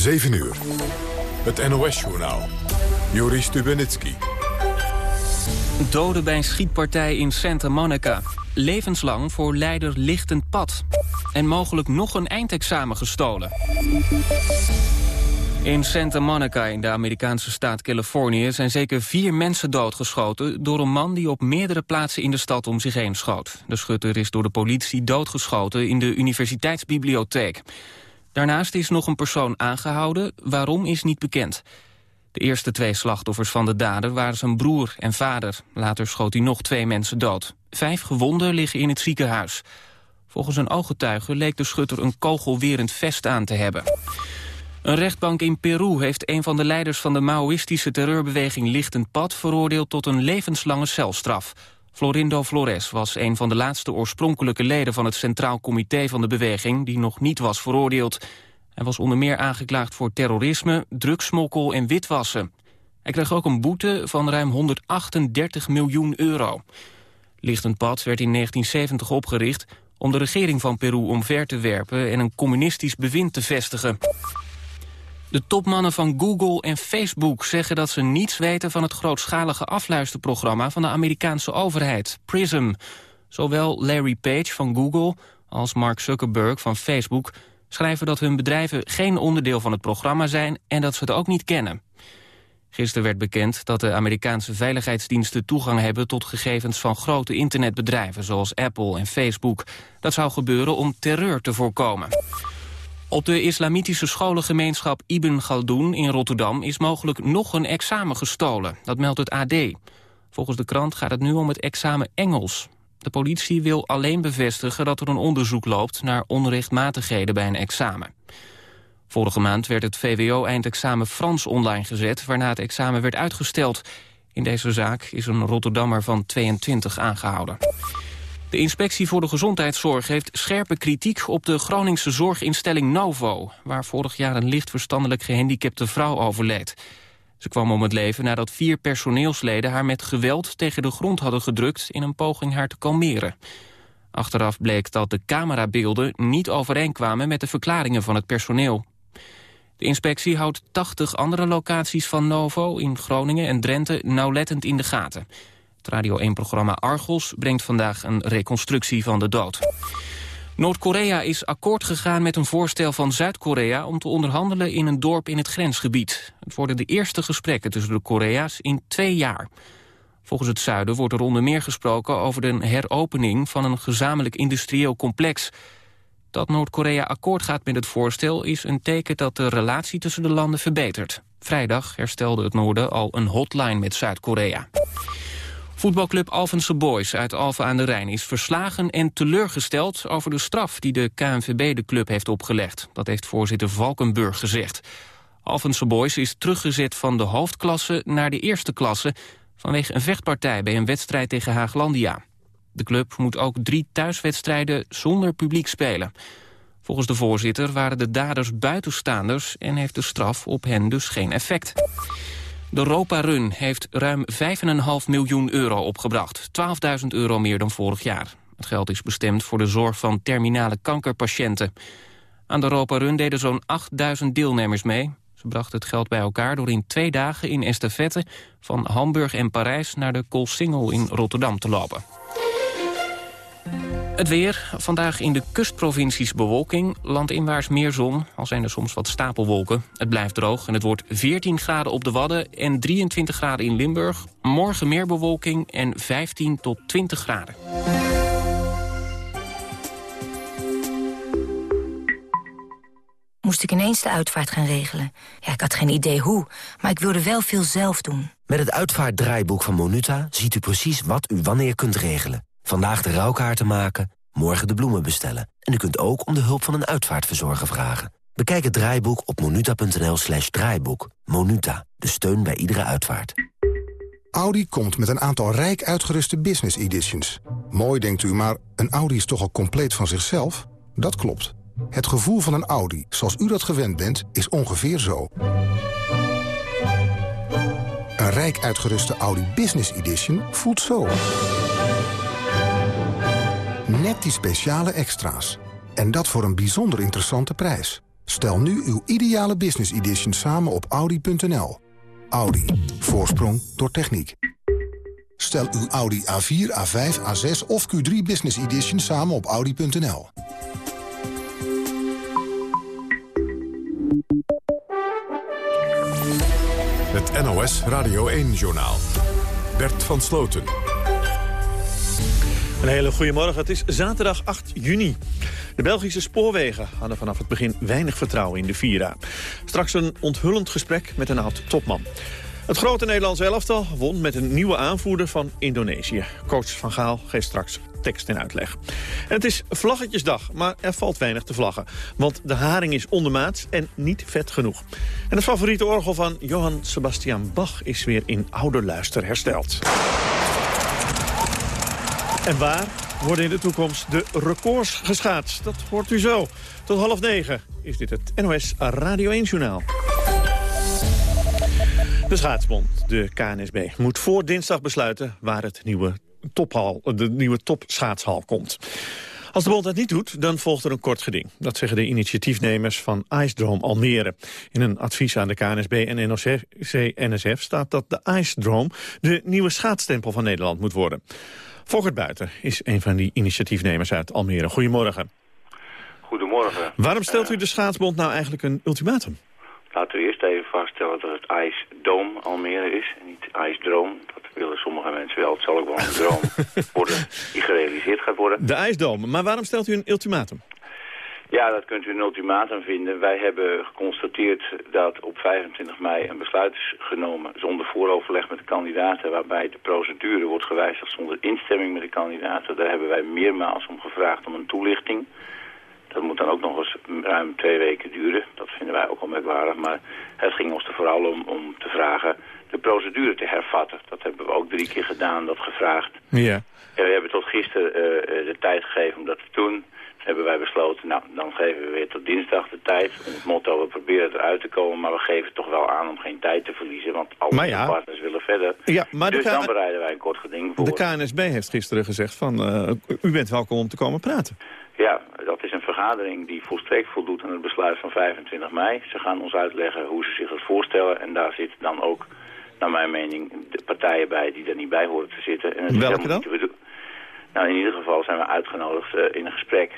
7 uur. Het NOS-journaal. Joris Stubenitski. Doden bij een schietpartij in Santa Monica. Levenslang voor leider lichtend pad. En mogelijk nog een eindexamen gestolen. In Santa Monica in de Amerikaanse staat Californië... zijn zeker vier mensen doodgeschoten... door een man die op meerdere plaatsen in de stad om zich heen schoot. De schutter is door de politie doodgeschoten in de universiteitsbibliotheek. Daarnaast is nog een persoon aangehouden. Waarom is niet bekend. De eerste twee slachtoffers van de dader waren zijn broer en vader. Later schoot hij nog twee mensen dood. Vijf gewonden liggen in het ziekenhuis. Volgens een ooggetuige leek de schutter een kogelwerend vest aan te hebben. Een rechtbank in Peru heeft een van de leiders van de Maoïstische terreurbeweging Lichtend Pad veroordeeld tot een levenslange celstraf. Florindo Flores was een van de laatste oorspronkelijke leden van het Centraal Comité van de beweging die nog niet was veroordeeld. Hij was onder meer aangeklaagd voor terrorisme, drugsmokkel en witwassen. Hij kreeg ook een boete van ruim 138 miljoen euro. Lichtend Pad werd in 1970 opgericht om de regering van Peru omver te werpen en een communistisch bewind te vestigen. De topmannen van Google en Facebook zeggen dat ze niets weten van het grootschalige afluisterprogramma van de Amerikaanse overheid, PRISM. Zowel Larry Page van Google als Mark Zuckerberg van Facebook schrijven dat hun bedrijven geen onderdeel van het programma zijn en dat ze het ook niet kennen. Gisteren werd bekend dat de Amerikaanse veiligheidsdiensten toegang hebben tot gegevens van grote internetbedrijven zoals Apple en Facebook. Dat zou gebeuren om terreur te voorkomen. Op de islamitische scholengemeenschap Ibn Galdoen in Rotterdam is mogelijk nog een examen gestolen. Dat meldt het AD. Volgens de krant gaat het nu om het examen Engels. De politie wil alleen bevestigen dat er een onderzoek loopt naar onrechtmatigheden bij een examen. Vorige maand werd het VWO-eindexamen Frans online gezet, waarna het examen werd uitgesteld. In deze zaak is een Rotterdammer van 22 aangehouden. De Inspectie voor de Gezondheidszorg heeft scherpe kritiek op de Groningse zorginstelling Novo, waar vorig jaar een licht verstandelijk gehandicapte vrouw overleed. Ze kwam om het leven nadat vier personeelsleden haar met geweld tegen de grond hadden gedrukt in een poging haar te kalmeren. Achteraf bleek dat de camerabeelden niet overeenkwamen met de verklaringen van het personeel. De inspectie houdt 80 andere locaties van Novo in Groningen en Drenthe nauwlettend in de gaten. Het Radio 1-programma Argos brengt vandaag een reconstructie van de dood. Noord-Korea is akkoord gegaan met een voorstel van Zuid-Korea... om te onderhandelen in een dorp in het grensgebied. Het worden de eerste gesprekken tussen de Korea's in twee jaar. Volgens het zuiden wordt er onder meer gesproken over de heropening... van een gezamenlijk industrieel complex. Dat Noord-Korea akkoord gaat met het voorstel... is een teken dat de relatie tussen de landen verbetert. Vrijdag herstelde het noorden al een hotline met Zuid-Korea. Voetbalclub Alphense Boys uit Alphen aan de Rijn is verslagen en teleurgesteld over de straf die de KNVB de club heeft opgelegd. Dat heeft voorzitter Valkenburg gezegd. Alphense Boys is teruggezet van de hoofdklasse naar de eerste klasse vanwege een vechtpartij bij een wedstrijd tegen Haaglandia. De club moet ook drie thuiswedstrijden zonder publiek spelen. Volgens de voorzitter waren de daders buitenstaanders en heeft de straf op hen dus geen effect. De Europa Run heeft ruim 5,5 miljoen euro opgebracht. 12.000 euro meer dan vorig jaar. Het geld is bestemd voor de zorg van terminale kankerpatiënten. Aan de Europa Run deden zo'n 8.000 deelnemers mee. Ze brachten het geld bij elkaar door in twee dagen in estafette... van Hamburg en Parijs naar de Koolsingel in Rotterdam te lopen. Het weer. Vandaag in de kustprovincies bewolking. Landinwaarts meer zon, al zijn er soms wat stapelwolken. Het blijft droog en het wordt 14 graden op de Wadden... en 23 graden in Limburg. Morgen meer bewolking en 15 tot 20 graden. Moest ik ineens de uitvaart gaan regelen. Ja, ik had geen idee hoe, maar ik wilde wel veel zelf doen. Met het uitvaartdraaiboek van Monuta ziet u precies wat u wanneer kunt regelen. Vandaag de rouwkaarten maken, morgen de bloemen bestellen. En u kunt ook om de hulp van een uitvaartverzorger vragen. Bekijk het draaiboek op monuta.nl slash draaiboek. Monuta, de steun bij iedere uitvaart. Audi komt met een aantal rijk uitgeruste business editions. Mooi denkt u, maar een Audi is toch al compleet van zichzelf? Dat klopt. Het gevoel van een Audi, zoals u dat gewend bent, is ongeveer zo. Een rijk uitgeruste Audi Business Edition voelt zo. Net die speciale extra's. En dat voor een bijzonder interessante prijs. Stel nu uw ideale business edition samen op Audi.nl. Audi. Voorsprong door techniek. Stel uw Audi A4, A5, A6 of Q3 Business Edition samen op Audi.nl. Het NOS Radio 1-journaal. Bert van Sloten. Een hele goede morgen. Het is zaterdag 8 juni. De Belgische spoorwegen hadden vanaf het begin weinig vertrouwen in de Vira. Straks een onthullend gesprek met een oud-topman. Het grote Nederlandse elftal won met een nieuwe aanvoerder van Indonesië. Coach Van Gaal geeft straks tekst en uitleg. En het is Vlaggetjesdag, maar er valt weinig te vlaggen. Want de haring is ondermaats en niet vet genoeg. En het favoriete orgel van Johann Sebastian Bach is weer in ouderluister hersteld. En waar worden in de toekomst de records geschaatst? Dat hoort u zo. Tot half negen is dit het NOS Radio 1-journaal. De schaatsbond, de KNSB, moet voor dinsdag besluiten... waar het nieuwe tophal, de nieuwe topschaatshal komt. Als de bond dat niet doet, dan volgt er een kort geding. Dat zeggen de initiatiefnemers van Ice Drome Almere. In een advies aan de KNSB en NOC-NSF staat dat de Ice Drome... de nieuwe schaatsstempel van Nederland moet worden. Volkert Buiten is een van die initiatiefnemers uit Almere. Goedemorgen. Goedemorgen. Waarom stelt u de schaatsbond nou eigenlijk een ultimatum? Laten we eerst even vaststellen dat het Dome Almere is en niet Ice Drome. Dat willen sommige mensen wel. Het zal ook wel een droom worden die gerealiseerd gaat worden. De ijsdome. Maar waarom stelt u een ultimatum? Ja, dat kunt u een ultimatum vinden. Wij hebben geconstateerd dat op 25 mei een besluit is genomen zonder vooroverleg met de kandidaten, waarbij de procedure wordt gewijzigd zonder instemming met de kandidaten. Daar hebben wij meermaals om gevraagd om een toelichting. Dat moet dan ook nog eens ruim twee weken duren. Dat vinden wij ook al merkwaardig. Maar het ging ons er vooral om, om te vragen de procedure te hervatten. Dat hebben we ook drie keer gedaan, dat gevraagd. Ja. En we hebben tot gisteren uh, de tijd gegeven om dat te doen. Hebben wij besloten, nou, dan geven we weer tot dinsdag de tijd. Om het motto, we proberen eruit te komen, maar we geven toch wel aan om geen tijd te verliezen. Want alle ja, partners willen verder. Ja, maar dus dan bereiden wij een kort geding voor. De KNSB heeft gisteren gezegd van, uh, u bent welkom om te komen praten. Ja, dat is een vergadering die volstrekt voldoet aan het besluit van 25 mei. Ze gaan ons uitleggen hoe ze zich het voorstellen. En daar zit dan ook, naar mijn mening, de partijen bij die er niet bij horen te zitten. En het Welke dan? Nou, in ieder geval zijn we uitgenodigd uh, in een gesprek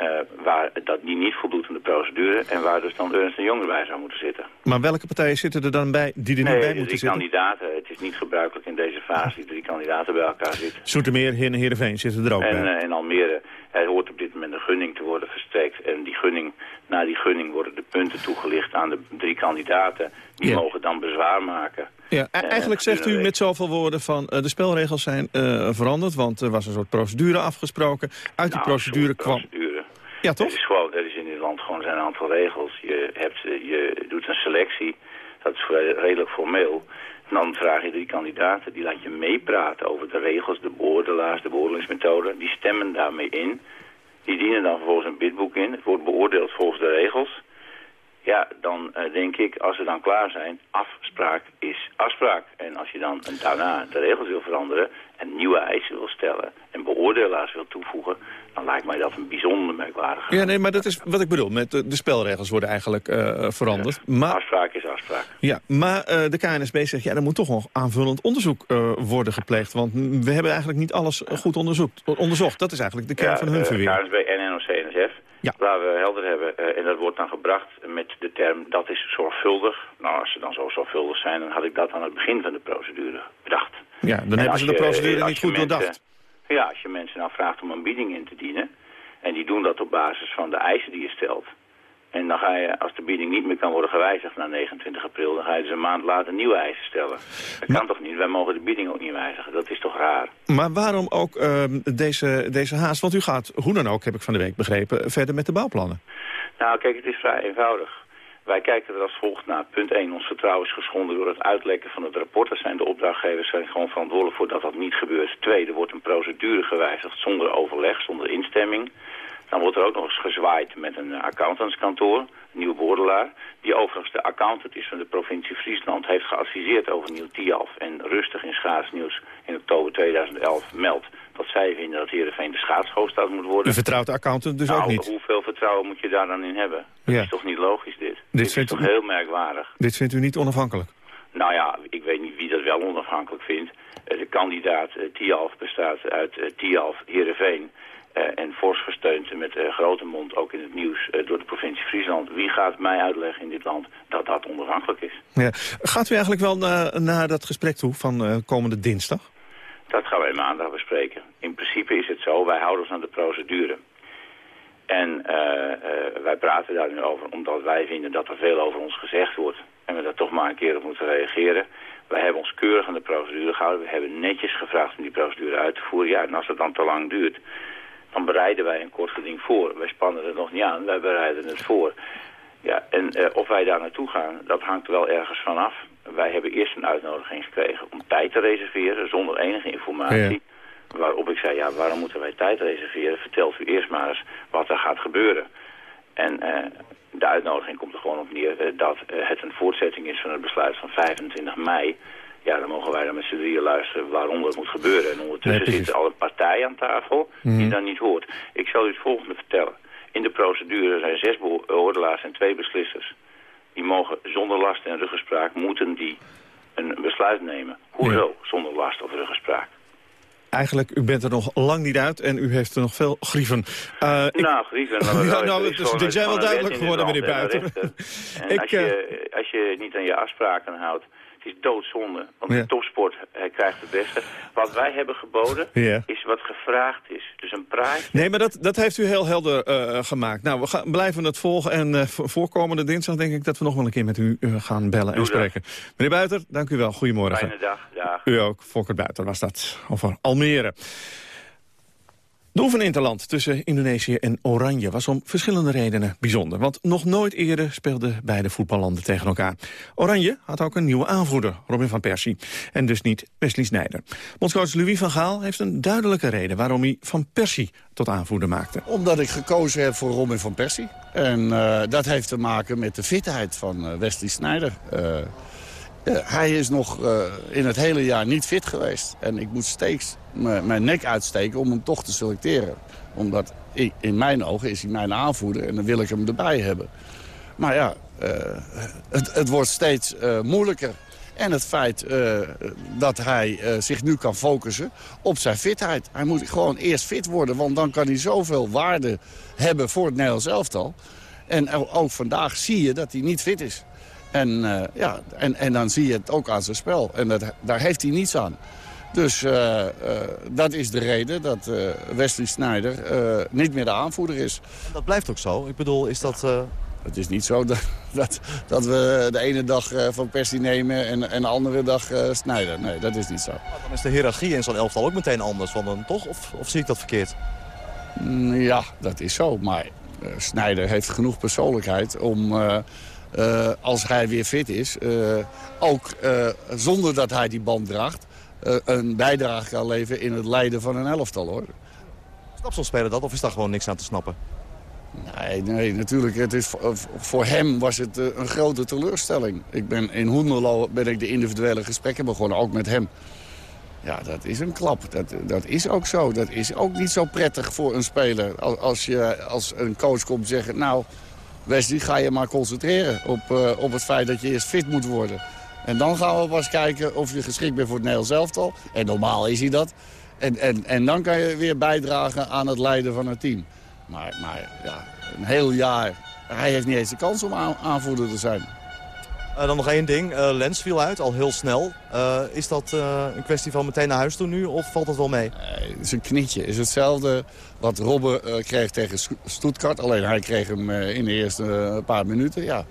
uh, waar dat die niet voldoet aan de procedure en waar dus dan Ernst Jong bij zou moeten zitten. Maar welke partijen zitten er dan bij die er nee, niet bij moeten zitten? kandidaten. Het is niet gebruikelijk in deze fase die drie kandidaten bij elkaar zitten. Zoetermeer, Heer en Heerenveen zitten er ook en, bij. Uh, en Almere, er hoort op dit moment een gunning te worden verstrekt. En die gunning, na die gunning worden de punten toegelicht aan de drie kandidaten. Die mogen dan bezwaar maken. Ja, e- eigenlijk zegt u met zoveel woorden van uh, de spelregels zijn veranderd, want er was een soort procedure afgesproken. Uit die nou, procedure kwam... Procedure. Ja, toch? Er is, gewoon, er is in dit land gewoon zijn een aantal regels. Je, hebt, je doet een selectie, dat is redelijk formeel. En dan vraag je drie kandidaten, die laat je meepraten over de regels, de beoordelaars, de beoordelingsmethode. Die stemmen daarmee in. Die dienen dan vervolgens een bidboek in. Het wordt beoordeeld volgens de regels. Ja, dan uh, denk ik, als ze dan klaar zijn, afspraak is afspraak. En als je dan daarna de regels wil veranderen en nieuwe eisen wil stellen en beoordelaars wil toevoegen, dan lijkt mij dat een bijzonder merkwaardige... Ja, nee, maar dat is wat ik bedoel. Met de, de spelregels worden eigenlijk uh, veranderd. Ja, maar, afspraak is afspraak. Ja, maar uh, de KNSB zegt, ja, er moet toch nog aanvullend onderzoek worden gepleegd. Want we hebben eigenlijk niet alles goed onderzoekt, onderzocht. Dat is eigenlijk de kern ja, van hun verweer. KNSB en NOC-NSF. Ja. Laten we helder hebben, uh, en dat wordt dan gebracht met de term dat is zorgvuldig. Nou, als ze dan zo zorgvuldig zijn, dan had ik dat aan het begin van de procedure bedacht. Ja, dan en hebben ze de procedure niet goed doordacht. Ja, als je mensen nou vraagt om een bieding in te dienen... en die doen dat op basis van de eisen die je stelt... en dan ga je, als de bieding niet meer kan worden gewijzigd na 29 april... dan ga je dus een maand later nieuwe eisen stellen. Dat maar, kan toch niet? Wij mogen de bieding ook niet wijzigen. Dat is toch raar? Maar waarom ook uh, deze, deze haast? Want u gaat, hoe dan ook, heb ik van de week begrepen... verder met de bouwplannen. Nou, kijk, het is vrij eenvoudig. Wij kijken er als volgt naar. Punt 1, ons vertrouwen is geschonden door het uitlekken van het rapport. Dat zijn de opdrachtgevers zijn gewoon verantwoordelijk voor dat dat niet gebeurt. Twee, er wordt een procedure gewijzigd zonder overleg, zonder instemming. Dan wordt er ook nog eens gezwaaid met een accountantskantoor, een nieuwe beoordelaar. Die overigens de accountant is van de provincie Friesland, heeft geadviseerd over nieuw TIAF. En rustig in schaatsnieuws in oktober 2011 meldt dat zij vinden dat Heerenveen de schaatshoofdstad moet worden. U vertrouwt de accountant dus nou, ook niet? hoeveel vertrouwen moet je daar dan in hebben? Dat is toch niet logisch dit? Dit Dit, is toch u- heel merkwaardig? Dit vindt u niet onafhankelijk? Nou ja, ik weet niet wie dat wel onafhankelijk vindt. Eh, De kandidaat eh, Tialf bestaat uit eh, Tialf, Heerenveen... eh, en fors gesteund met eh, grote mond, ook in het nieuws, eh, door de provincie Friesland. Wie gaat mij uitleggen in dit land dat dat onafhankelijk is? Ja. Gaat u eigenlijk wel naar, naar dat gesprek toe van komende dinsdag? Dat gaan wij maandag bespreken. In principe is het zo, wij houden ons aan de procedure. En wij praten daar nu over omdat wij vinden dat er veel over ons gezegd wordt. En we daar toch maar een keer op moeten reageren. Wij hebben ons keurig aan de procedure gehouden. We hebben netjes gevraagd om die procedure uit te voeren. Ja, en als het dan te lang duurt, dan bereiden wij een kort geding voor. Wij spannen het nog niet aan, wij bereiden het voor. Ja, en eh, of wij daar naartoe gaan, dat hangt er wel ergens van af. Wij hebben eerst een uitnodiging gekregen om tijd te reserveren zonder enige informatie. Waarop ik zei, ja, waarom moeten wij tijd reserveren? Vertelt u eerst maar eens wat er gaat gebeuren. En eh, de uitnodiging komt er gewoon op neer eh, dat het een voortzetting is van het besluit van 25 mei. Ja, dan mogen wij dan met z'n drieën luisteren waarom dat moet gebeuren. En Nee, ondertussen precies. zit er al een partij aan tafel die dat niet hoort. Ik zal u het volgende vertellen. In de procedure zijn zes beoordelaars en twee beslissers. Die mogen zonder last en ruggespraak, moeten die een besluit nemen. Hoezo zonder last of ruggespraak? Eigenlijk, u bent er nog lang niet uit en u heeft er nog veel grieven. Eh, ik- Nou, grieven. Ja, nou, het is- dit zijn wel duidelijk geworden, meneer Buiten. En Ik, als, je, als je niet aan je afspraken houdt, het is doodzonde. Want Ja. de topsport krijgt het beste. Wat wij hebben geboden, Ja. is wat gevraagd is. Dus een praatje. Nee, maar dat, dat heeft u heel helder eh, gemaakt. Nou, we gaan, blijven het volgen. En voor- voorkomende dinsdag denk ik dat we nog wel een keer met u eh, gaan bellen en dat. spreken. Meneer Buiter, dank u wel. Goedemorgen. Fijne dag. Dag. U ook, Fokker Buiter was dat, over Almere. De oefeninterland tussen Indonesië en Oranje was om verschillende redenen bijzonder. Want nog nooit eerder speelden beide voetballanden tegen elkaar. Oranje had ook een nieuwe aanvoerder, Robin van Persie. En dus niet Wesley Sneijder. Bondscoach Louis van Gaal heeft een duidelijke reden... waarom hij Van Persie tot aanvoerder maakte. Omdat ik gekozen heb voor Robin van Persie. En eh, dat heeft te maken met de fitheid van eh, Wesley Sneijder. Eh, hij is nog eh, in het hele jaar niet fit geweest. En ik moet steeds mijn nek uitsteken om hem toch te selecteren. Omdat in mijn ogen is hij mijn aanvoerder en dan wil ik hem erbij hebben. Maar ja, eh, het, het wordt steeds eh, moeilijker. En het feit dat hij zich nu kan focussen op zijn fitheid. Hij moet gewoon eerst fit worden, want dan kan hij zoveel waarde hebben voor het Nederlands elftal. En ook vandaag zie je dat hij niet fit is. En, eh, ja, en, en dan zie je het ook aan zijn spel. En dat, daar heeft hij niets aan. Dus eh, eh, dat is de reden dat Wesley Sneijder niet meer de aanvoerder is. Dat blijft ook zo. Ik bedoel, is dat... Het is niet zo dat, dat, dat we de ene dag Van Persie nemen en, en de andere dag Sneijder. Nee, dat is niet zo. dan is de hiërarchie in zo'n elftal ook meteen anders van dan toch? Of, of zie ik dat verkeerd? Mm, Ja, dat is zo. Maar Sneijder heeft genoeg persoonlijkheid om, als hij weer fit is... eh, ook eh, zonder dat hij die band draagt... eh, een bijdrage kan leveren in het leiden van een elftal, hoor. Snapt zo'n speler dat of is daar gewoon niks aan te snappen? Nee, nee, natuurlijk. Het is, voor- hem was het eh, een grote teleurstelling. Ik ben in Hoenderlo ben ik de individuele gesprekken begonnen, ook met hem. Ja, dat is een klap. Dat, dat is ook zo. Dat is ook niet zo prettig voor een speler. Als, als, je, als een coach komt zeggen... nou, Wesley, ga je maar concentreren op, eh, op het feit dat je eerst fit moet worden. En dan gaan we pas kijken of je geschikt bent voor het Nederlands elftal. En normaal is hij dat. En, en, en dan kan je weer bijdragen aan het leiden van het team. Maar, maar ja, een heel jaar... Hij heeft niet eens de kans om aan- aanvoerder te zijn. Eh, dan nog één ding. Eh, Lens viel uit, al heel snel. Eh, is dat een kwestie van meteen naar huis toe nu of valt dat wel mee? Nee, het is een knietje. Het is hetzelfde wat Robben eh, kreeg tegen Stu- Stuttgart. Alleen hij kreeg hem in de eerste paar minuten. Ja.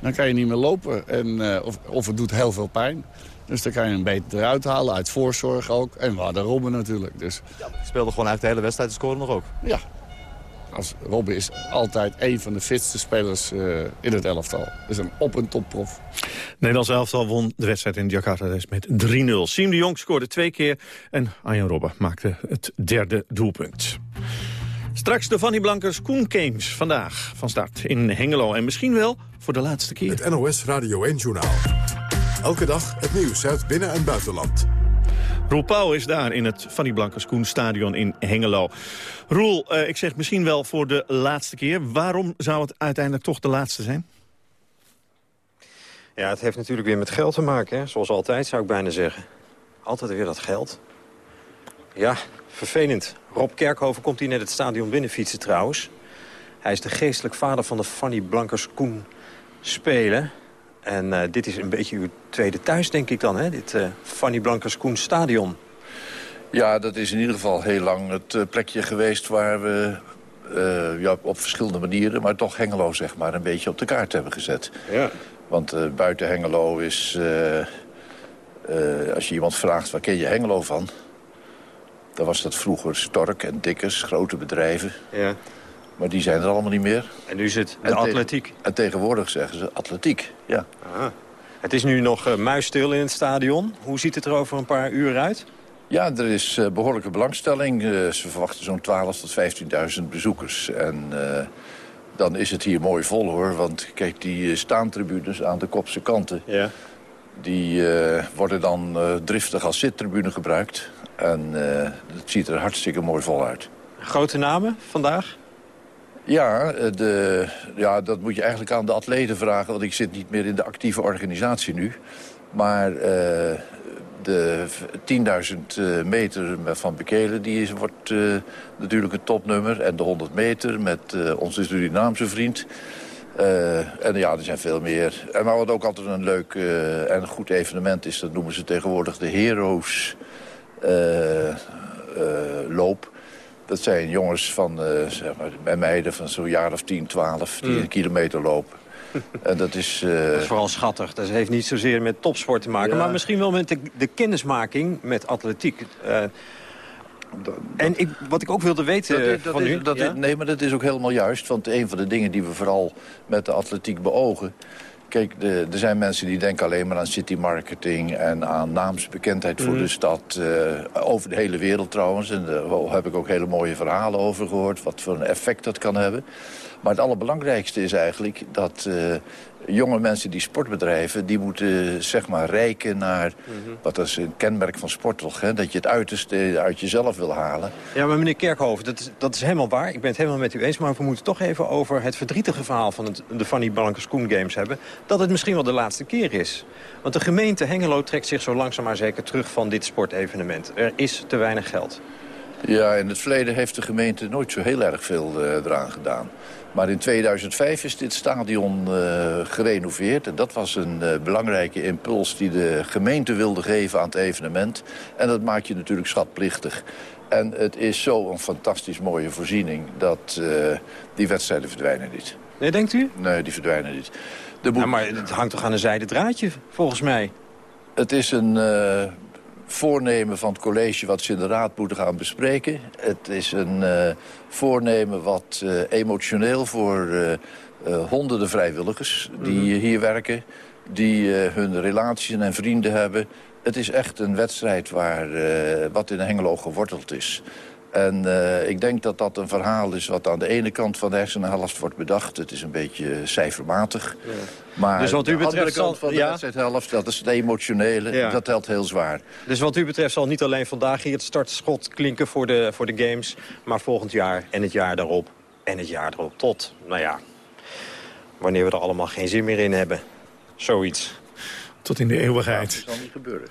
Dan kan je niet meer lopen. En, of, of het doet heel veel pijn. Dus dan kan je hem beter eruit halen. Uit voorzorg ook. En we hadden Robben natuurlijk. Dus Die speelde gewoon uit de hele wedstrijd en scoorde nog ook. ja. Als Robben is altijd een van de fitste spelers eh, in het elftal. is een op- en topprof. Nederlands elftal won de wedstrijd in Jakarta dus met 3-0. Siem de Jong scoorde twee keer en Arjen Robben maakte het derde doelpunt. Straks de Fanny Blankers Koen Games vandaag van start in Hengelo. En misschien wel voor de laatste keer. Het NOS Radio 1-journaal. Elke dag het nieuws uit binnen- en buitenland. Roel Pauw is daar in het Fanny Blankers Koen Stadion in Hengelo. Roel, uh, ik zeg misschien wel voor de laatste keer. Waarom zou het uiteindelijk toch de laatste zijn? Ja, het heeft natuurlijk weer met geld te maken, hè? zoals altijd zou ik bijna zeggen. Altijd weer dat geld. Ja, vervelend. Rob Kerkhoven komt hier net het stadion binnenfietsen trouwens. Hij is de geestelijk vader van de Fanny Blankers Koen Spelen. En uh, dit is een beetje uw tweede thuis, denk ik dan, hè? Dit uh, Fanny Blankers Koen Stadion. Ja, dat is in ieder geval heel lang het uh, plekje geweest waar we ja, op verschillende manieren... maar toch Hengelo zeg maar een beetje op de kaart hebben gezet. Ja. Want buiten Hengelo is... als je iemand vraagt, waar ken je Hengelo van? Dan was dat vroeger Stork en Dikkers, grote bedrijven. Ja. Maar die zijn er allemaal niet meer. En nu zit de atletiek. En tegenwoordig zeggen ze atletiek, ja. Aha. Het is nu nog uh, muisstil in het stadion. Hoe ziet het er over een paar uur uit? Ja, er is uh, behoorlijke belangstelling. Uh, ze verwachten zo'n 12.000 tot 15.000 bezoekers. En dan is het hier mooi vol, hoor. Want kijk, die staantribunes aan de kopse kanten... Ja. die worden dan driftig als zittribune gebruikt. En het ziet er hartstikke mooi vol uit. Grote namen vandaag? Ja, de, ja, dat moet je eigenlijk aan de atleten vragen... want ik zit niet meer in de actieve organisatie nu. Maar uh, de 10.000 meter van Bekelen die is, wordt natuurlijk een topnummer. En de 100 meter met onze Surinaamse vriend. en ja, er zijn veel meer. En maar wat ook altijd een leuk en goed evenement is... dat noemen ze tegenwoordig de Heroes loop... Dat zijn jongens van, uh, zeg maar, meiden van zo'n jaar of 10, 12... die mm. een kilometer lopen. en dat is, uh... dat is vooral schattig. Dat heeft niet zozeer met topsport te maken... Ja. maar misschien wel met de, de kennismaking met atletiek. Uh, en ik, wat ik ook wilde weten dat is, dat van is, u... Dat ja? is, nee, maar dat is ook helemaal juist. Want een van de dingen die we vooral met de atletiek beogen... Kijk, de, er zijn mensen die denken alleen maar aan city marketing... en aan naamsbekendheid voor Mhm. de stad. eh, over de hele wereld trouwens. En daar heb ik ook hele mooie verhalen over gehoord. Wat voor een effect dat kan hebben. Maar het allerbelangrijkste is eigenlijk dat eh, jonge mensen die sport bedrijven... die moeten zeg maar rijken naar... Mhm. wat is een kenmerk van sport toch, hè? Dat je het uiterste uit jezelf wil halen. Ja, maar meneer Kerkhoven, dat is, dat is helemaal waar. Ik ben het helemaal met u eens. Maar we moeten toch even over het verdrietige verhaal... van het, de Fanny Blankers Koen Games hebben. Dat het misschien wel de laatste keer is. Want de gemeente Hengelo trekt zich zo langzaam maar zeker terug... van dit sportevenement. Er is te weinig geld. Ja, in het verleden heeft de gemeente nooit zo heel erg veel uh, eraan gedaan. Maar in 2005 is dit stadion uh, gerenoveerd. En dat was een uh, belangrijke impuls die de gemeente wilde geven aan het evenement. En dat maakt je natuurlijk schatplichtig. En het is zo'n fantastisch mooie voorziening dat uh, die wedstrijden verdwijnen niet. Nee, denkt u? Nee, die verdwijnen niet. De boek... ja, maar het hangt toch aan een zijde draadje, volgens mij? Het is een voornemen van het college wat ze in de raad moeten gaan bespreken. Het is een uh, voornemen wat uh, emotioneel voor uh, honderden vrijwilligers die mm -hmm. hier werken... die hun relaties en vrienden hebben. Het is echt een wedstrijd waar, wat in Hengelo geworteld is. En uh, ik denk dat dat een verhaal is wat aan de ene kant van de hersenhelft wordt bedacht. Het is een beetje cijfermatig. Ja. Maar dus wat u de betreft andere kant van de ja. wedstrijdhelft, dat is het emotionele, ja. dat telt heel zwaar. Dus wat u betreft zal niet alleen vandaag hier het startschot klinken voor de, voor de games... maar volgend jaar en het jaar daarop en het jaar erop tot, nou ja... wanneer we er allemaal geen zin meer in hebben. Zoiets. Tot in de eeuwigheid. Dat zal niet gebeuren.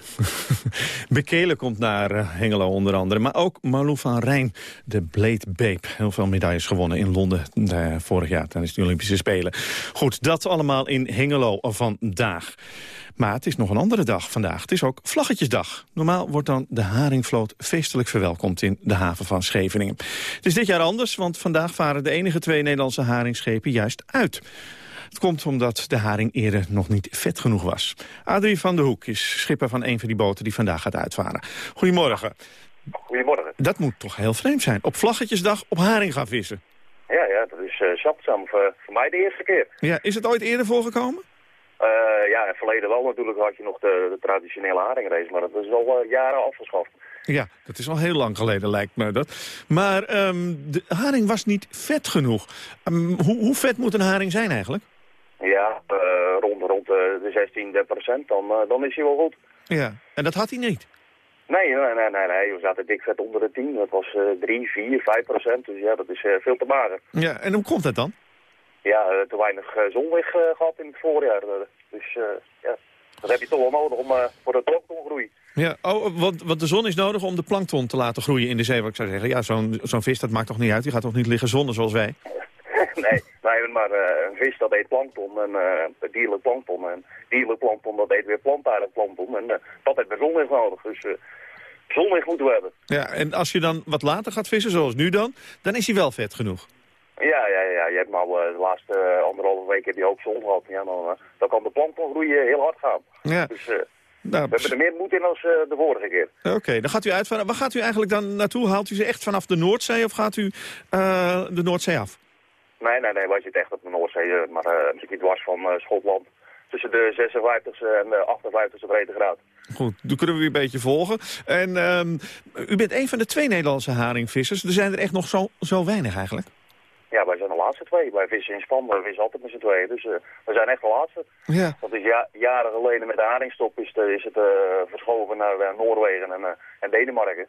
Bekelen komt naar uh, Hengelo onder andere. Maar ook Malou van Rijn, de Blade Babe. Heel veel medailles gewonnen in Londen uh, vorig jaar tijdens de Olympische Spelen. Goed, dat allemaal in Hengelo vandaag. Maar het is nog een andere dag vandaag. Het is ook Vlaggetjesdag. Normaal wordt dan de haringvloot feestelijk verwelkomd in de haven van Scheveningen. Het is dit jaar anders, want vandaag varen de enige twee Nederlandse haringschepen juist uit. Het komt omdat de haring eerder nog niet vet genoeg was. Adrie van der Hoek is schipper van een van die boten die vandaag gaat uitvaren. Goedemorgen. Goedemorgen. Dat moet toch heel vreemd zijn. Op Vlaggetjesdag op haring gaan vissen. Ja, ja dat is uh, zeldzaam. Voor, voor mij de eerste keer. Ja, is het ooit eerder voorgekomen? Uh, ja, in het verleden wel natuurlijk had je nog de, de traditionele haringrace, maar dat is al uh, jaren afgeschaft. Ja, dat is al heel lang geleden lijkt me dat. Maar um, de haring was niet vet genoeg. Um, hoe, hoe vet moet een haring zijn eigenlijk? Ja, uh, rond, rond de 16 procent, dan, uh, dan is hij wel goed. Ja, en dat had hij niet? Nee, nee, nee, nee, nee. We zaten dik vet onder de 10. Dat was eh 3, 4, 5 procent. Dus ja, dat is eh, veel te mager. Ja, en hoe komt dat dan? Ja, eh, te weinig eh, zonlicht eh, gehad in het voorjaar. eh. dus eh, ja, dat heb je toch wel nodig om, eh, voor de planktongroei. Ja, oh, want, want de zon is nodig om de plankton te laten groeien in de zee. Wat ik zou zeggen, ja, zo'n zo'n vis, dat maakt toch niet uit? Die gaat toch niet liggen zonnen zoals wij? nee, nee, maar eh, een vis dat eet plankton en eh dierlijk plankton. En dierlijk plankton dat eet weer plantaardig plankton. En eh, dat heeft weer zonlicht nodig. Dus zonlicht moeten we hebben. Ja, en als je dan wat later gaat vissen, zoals nu dan, dan is hij wel vet genoeg. Ja, ja, ja. Je hebt nou eh, de laatste anderhalve week heb je hoop zon gehad. Ja, dan, dan kan de planktongroei eh, heel hard gaan. Ja. Dus Nou, we hebben er meer moed in als eh, de vorige keer. Oké, dan gaat u uit van. Waar gaat u eigenlijk dan naartoe? Haalt u ze echt vanaf de Noordzee of gaat u de Noordzee af? Nee, nee, nee, wij zitten echt op de Noordzee, eh, maar eh, een beetje dwars van eh, Schotland. Tussen de 56e en de 58e breedtegraad. Goed, dan kunnen we u een beetje volgen. En ehm, u bent een van de twee Nederlandse haringvissers. Er zijn er echt nog zo, zo weinig eigenlijk. Ja, wij zijn de laatste twee. Wij vissen in Span, wij vissen altijd met z'n tweeën. Dus eh, we zijn echt de laatste. Ja. Dat is ja, jaren geleden met de haringstop is, de- is het eh, verschoven naar eh, Noorwegen en, eh, en Denemarken.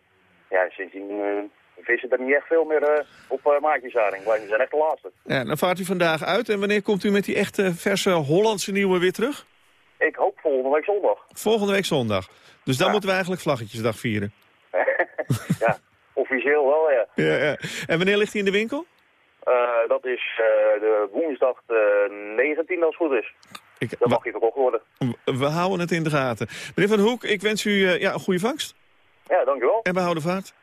Ja, sindsdien eh, vissen er niet echt veel meer eh, op uh, maatjesharing. Wij zijn echt de laatste. ja. Dan vaart u vandaag uit. En wanneer komt u met die echte verse Hollandse nieuwe weer terug? Ik hoop volgende week zondag. Volgende week zondag. Dus dan moeten we eigenlijk Vlaggetjesdag vieren. ja, officieel wel, ja. Ja, ja. En wanneer ligt hij in de winkel? Eh, dat is eh, de woensdag de 19 als het goed is. Ik, Dan mag hij verkocht worden. We houden het in de gaten. Meneer Van Hoek, ik wens u eh, ja, een goede vangst. Ja, dankjewel. En behouden vaart.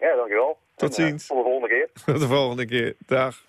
Ja, dankjewel. Tot En, eh, ziens. tot de volgende keer. Tot de volgende keer. Dag.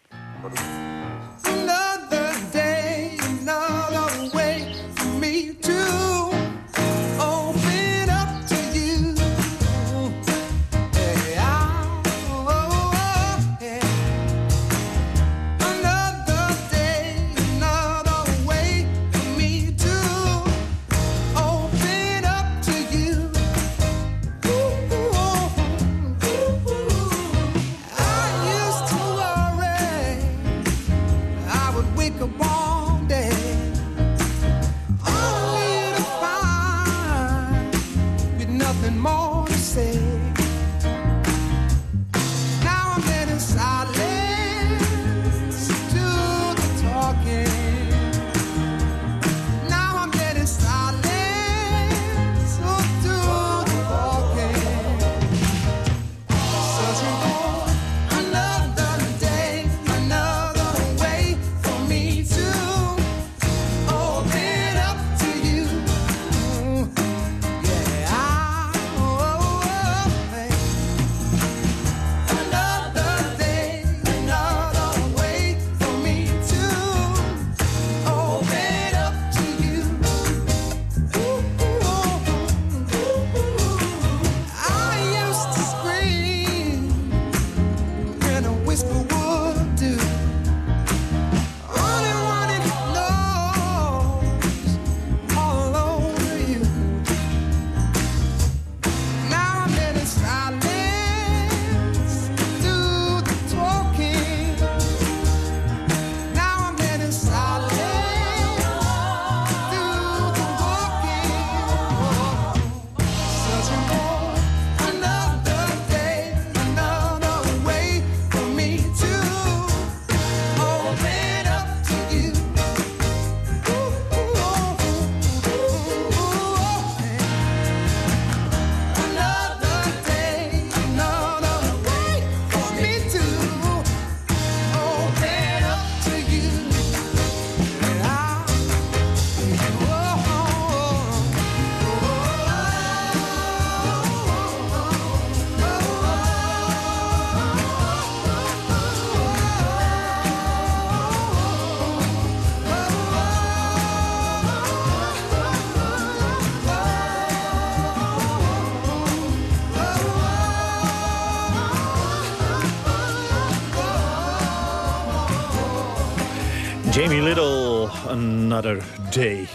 Jamie Little, Another Day.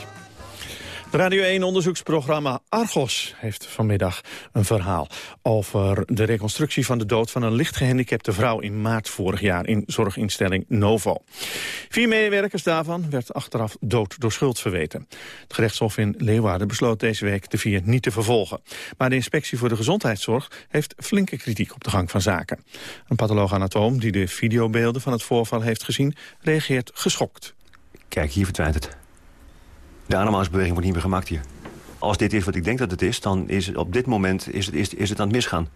Radio 1 onderzoeksprogramma Argos heeft vanmiddag een verhaal over de reconstructie van de dood van een licht gehandicapte vrouw in maart vorig jaar in zorginstelling Novo. Vier medewerkers daarvan werd achteraf dood door schuld verweten. Het gerechtshof in Leeuwarden besloot deze week de vier niet te vervolgen. Maar de inspectie voor de gezondheidszorg heeft flinke kritiek op de gang van zaken. Een patholoog-anatoom die de videobeelden van het voorval heeft gezien reageert geschokt. Kijk, hier verdwijnt het. De ademhalingsbeweging wordt niet meer gemaakt hier. Als dit is wat ik denk dat het is, dan is het op dit moment is het, is, is het aan het misgaan.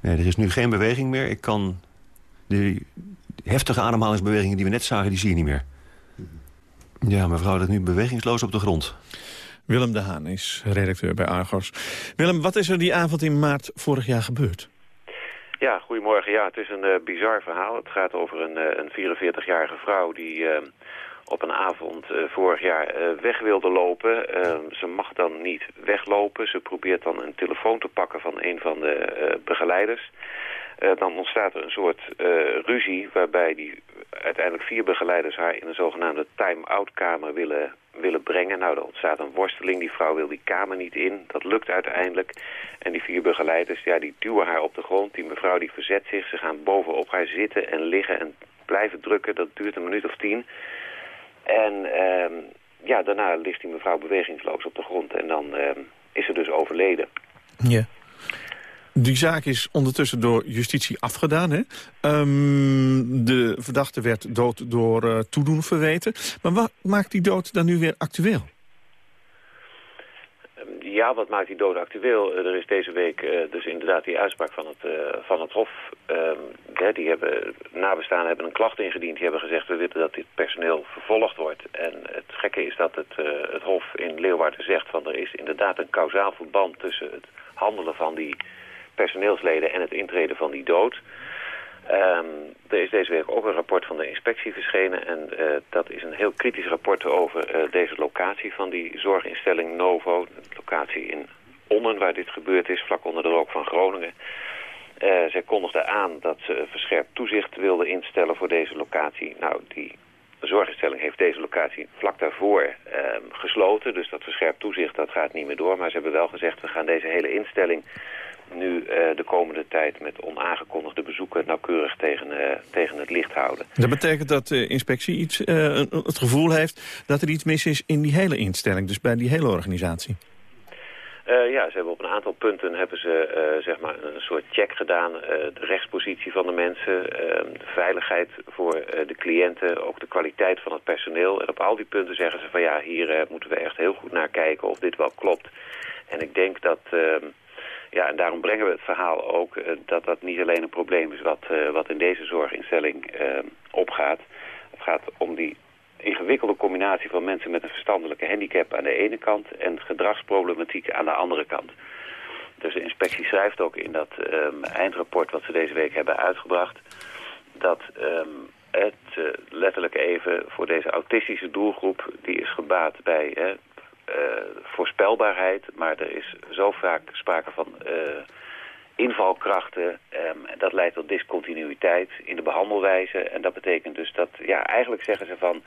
Nee, er is nu geen beweging meer. Ik kan de heftige ademhalingsbewegingen die we net zagen, die zie je niet meer. Ja, mevrouw ligt nu bewegingsloos op de grond. Willem de Haan is redacteur bij Argos. Willem, wat is er die avond in maart vorig jaar gebeurd? Ja, goedemorgen. Ja, het is een eh, bizar verhaal. Het gaat over een, eh, een 44-jarige vrouw die eh, op een avond eh, vorig jaar eh, weg wilde lopen. Eh, ze mag dan niet weglopen. Ze probeert dan een telefoon te pakken van een van de eh, begeleiders. Dan ontstaat er een soort ruzie waarbij die uiteindelijk vier begeleiders haar in een zogenaamde time-out kamer willen, willen brengen. Nou, er ontstaat een worsteling. Die vrouw wil die kamer niet in. Dat lukt uiteindelijk. En die vier begeleiders, ja, die duwen haar op de grond. Die mevrouw die verzet zich. Ze gaan bovenop haar zitten en liggen en blijven drukken. Dat duurt een minuut of tien. En ehm, ja, daarna ligt die mevrouw bewegingsloos op de grond. En dan ehm, is ze dus overleden. Ja. Die zaak is ondertussen door justitie afgedaan. Hè? Ehm, de verdachte werd dood door eh, toedoen verweten. Maar wat maakt die dood dan nu weer actueel? Ja, wat maakt die dood actueel? Eh, Er is deze week eh, dus inderdaad die uitspraak van het, eh, van het Hof. Ehm, die hebben, nabestaanden hebben een klacht ingediend. Die hebben gezegd, we willen dat dit personeel vervolgd wordt. En het gekke is dat het, het Hof in Leeuwarden zegt... van er is inderdaad een kausaal verband tussen het handelen van die personeelsleden... en het intreden van die dood... Ehm, er is deze week ook een rapport van de inspectie verschenen en eh, dat is een heel kritisch rapport over eh, deze locatie van die zorginstelling Novo. De locatie in Onnen waar dit gebeurd is, vlak onder de rook van Groningen. Eh, zij kondigde aan dat ze verscherpt toezicht wilden instellen voor deze locatie. Nou, die zorginstelling heeft deze locatie vlak daarvoor ehm, gesloten. Dus dat verscherpt toezicht dat gaat niet meer door. Maar ze hebben wel gezegd, we gaan deze hele instelling nu eh, de komende tijd met onaangekondigde bezoeken nauwkeurig tegen, eh, tegen het licht houden. Dat betekent dat de inspectie iets, eh, het gevoel heeft dat er iets mis is in die hele instelling. Dus bij die hele organisatie. Ja, ze hebben op een aantal punten hebben ze zeg maar een soort check gedaan. De rechtspositie van de mensen, eh, de veiligheid voor de cliënten, ook de kwaliteit van het personeel. En op al die punten zeggen ze van ja, hier moeten we echt heel goed naar kijken of dit wel klopt. En ik denk dat, ehm, ja, en daarom brengen we het verhaal ook, eh, dat dat niet alleen een probleem is wat, eh, wat in deze zorginstelling ehm, opgaat. Het gaat om die ingewikkelde combinatie van mensen met een verstandelijke handicap aan de ene kant en gedragsproblematiek aan de andere kant. Dus de inspectie schrijft ook in dat ehm, eindrapport wat ze deze week hebben uitgebracht, dat ehm, het eh, letterlijk even voor deze autistische doelgroep, die is gebaat bij eh, voorspelbaarheid, maar er is zo vaak sprake van eh, invalkrachten. ehm, en dat leidt tot discontinuïteit in de behandelwijze. En dat betekent dus dat, ja, eigenlijk zeggen ze van...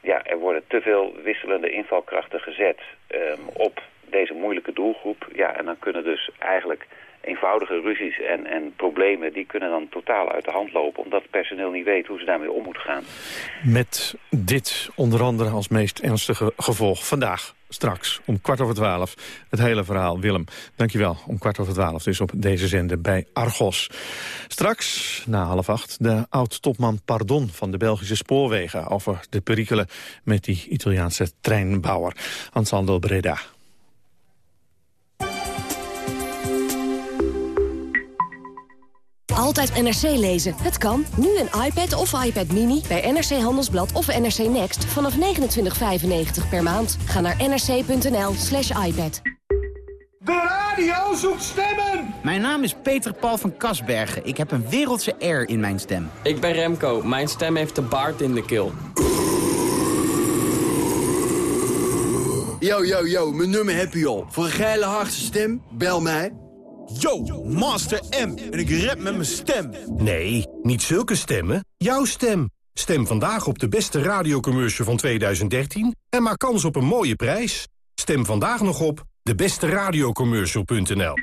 ja, er worden te veel wisselende invalkrachten gezet ehm, op deze moeilijke doelgroep. Ja, en dan kunnen dus eigenlijk eenvoudige ruzies en, en problemen... die kunnen dan totaal uit de hand lopen... omdat het personeel niet weet hoe ze daarmee om moeten gaan. Met dit onder andere als meest ernstige gevolg. Vandaag, straks, om kwart over twaalf, het hele verhaal. Willem, dankjewel. Om kwart over twaalf dus op deze zender bij Argos. Straks, na half acht, de oud-topman Pardon van de Belgische Spoorwegen... over de perikelen met die Italiaanse treinbouwer. Ansando Breda. Altijd NRC lezen. Het kan. Nu een iPad of iPad Mini bij NRC Handelsblad of NRC Next vanaf 29,95 per maand. Ga naar nrc.nl slash iPad. De radio zoekt stemmen! Mijn naam is Peter Paul van Kasbergen. Ik heb een wereldse air in mijn stem. Ik ben Remco. Mijn stem heeft de baard in de keel. Yo, yo, yo, mijn nummer heb je al. Voor een geile harde stem, bel mij. Yo, Master M. En ik rap met mijn stem. Nee, niet zulke stemmen. Jouw stem. Stem vandaag op de beste radiocommercial van 2013 en maak kans op een mooie prijs. Stem vandaag nog op debesteradiocommercial.nl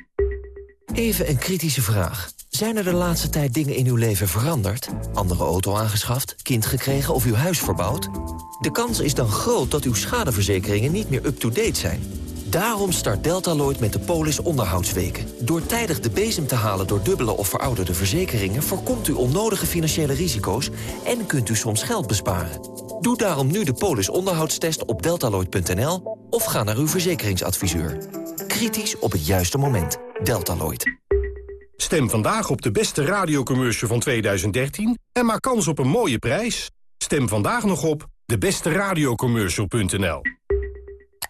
Even een kritische vraag. Zijn er de laatste tijd dingen in uw leven veranderd? Andere auto aangeschaft, kind gekregen of uw huis verbouwd? De kans is dan groot dat uw schadeverzekeringen niet meer up-to-date zijn. Daarom start Deltaloid met de Polis onderhoudsweken. Door tijdig de bezem te halen door dubbele of verouderde verzekeringen... voorkomt u onnodige financiële risico's en kunt u soms geld besparen. Doe daarom nu de Polis onderhoudstest op deltaloid.nl... of ga naar uw verzekeringsadviseur. Kritisch op het juiste moment. Deltaloid. Stem vandaag op de beste radiocommercial van 2013 en maak kans op een mooie prijs. Stem vandaag nog op debesteradiocommercial.nl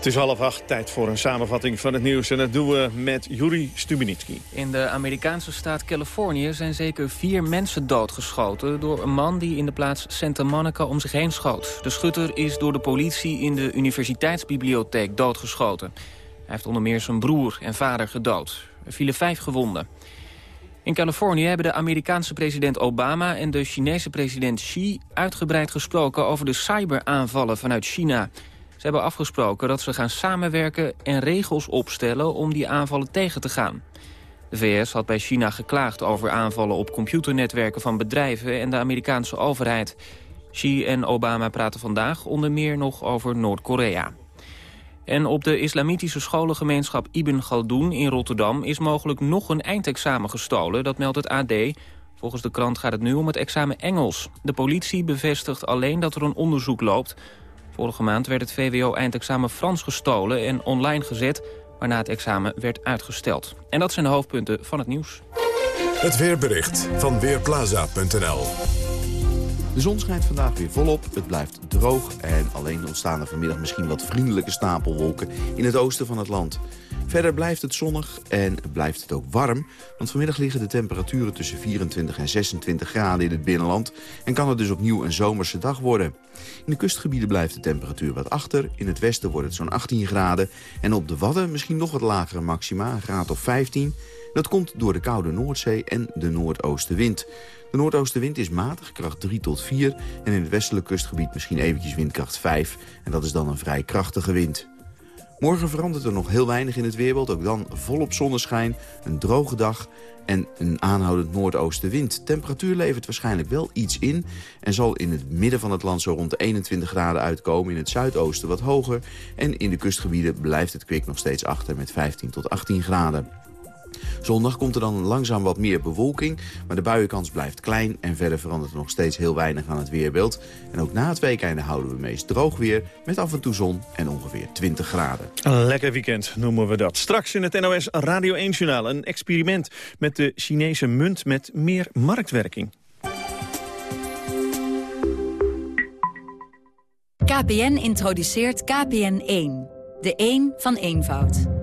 Het is half acht, tijd voor een samenvatting van het nieuws. En dat doen we met Juri Stubinitsky. In de Amerikaanse staat Californië zijn zeker vier mensen doodgeschoten... door een man die in de plaats Santa Monica om zich heen schoot. De schutter is door de politie in de universiteitsbibliotheek doodgeschoten. Hij heeft onder meer zijn broer en vader gedood. Er vielen vijf gewonden. In Californië hebben de Amerikaanse president Obama en de Chinese president Xi uitgebreid gesproken over de cyberaanvallen vanuit China. Ze hebben afgesproken dat ze gaan samenwerken en regels opstellen om die aanvallen tegen te gaan. De VS had bij China geklaagd over aanvallen op computernetwerken van bedrijven en de Amerikaanse overheid. Xi en Obama praten vandaag onder meer nog over Noord-Korea. En op de islamitische scholengemeenschap Ibn Galdoen in Rotterdam... is mogelijk nog een eindexamen gestolen, dat meldt het AD. Volgens de krant gaat het nu om het examen Engels. De politie bevestigt alleen dat er een onderzoek loopt. Vorige maand werd het VWO-eindexamen Frans gestolen en online gezet... waarna het examen werd uitgesteld. En dat zijn de hoofdpunten van het nieuws. Het weerbericht van Weerplaza.nl De zon schijnt vandaag weer volop, het blijft droog... en alleen ontstaan er vanmiddag misschien wat vriendelijke stapelwolken... in het oosten van het land. Verder blijft het zonnig en blijft het ook warm... want vanmiddag liggen de temperaturen tussen 24 en 26 graden in het binnenland... en kan het dus opnieuw een zomerse dag worden. In de kustgebieden blijft de temperatuur wat achter. In het westen wordt het zo'n 18 graden. En op de Wadden misschien nog wat lagere maxima, een graad of 15. Dat komt door de koude Noordzee en de noordoostenwind. De noordoostenwind is matig, kracht 3 tot 4. En in het westelijk kustgebied misschien eventjes windkracht 5. En dat is dan een vrij krachtige wind. Morgen verandert er nog heel weinig in het weerbeeld. Ook dan volop zonneschijn, een droge dag en een aanhoudend noordoostenwind. Temperatuur levert waarschijnlijk wel iets in... en zal in het midden van het land zo rond de 21 graden uitkomen... in het zuidoosten wat hoger. En in de kustgebieden blijft het kwik nog steeds achter met 15 tot 18 graden. Zondag komt er dan langzaam wat meer bewolking, maar de buienkans blijft klein... en verder verandert er nog steeds heel weinig aan het weerbeeld. En ook na het weekende houden we meest droog weer... met af en toe zon en ongeveer 20 graden. Een lekker weekend noemen we dat. Straks in het NOS Radio 1-journaal een experiment... met de Chinese munt met meer marktwerking. KPN introduceert KPN1. De 1 van eenvoud.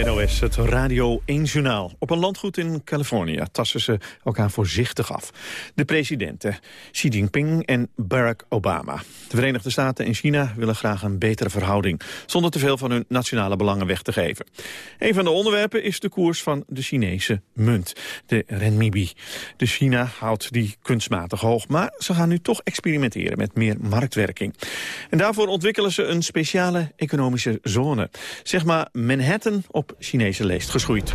NOS, het Radio 1 Journaal. Op een landgoed in Californië tassen ze elkaar voorzichtig af. De presidenten Xi Jinping en Barack Obama. De Verenigde Staten en China willen graag een betere verhouding... zonder te veel van hun nationale belangen weg te geven. Een van de onderwerpen is de koers van de Chinese munt, de renminbi. De China houdt die kunstmatig hoog, maar ze gaan nu toch experimenteren met meer marktwerking. En daarvoor ontwikkelen ze een speciale economische zone. Zeg maar Manhattan op Chinese leest geschoeid.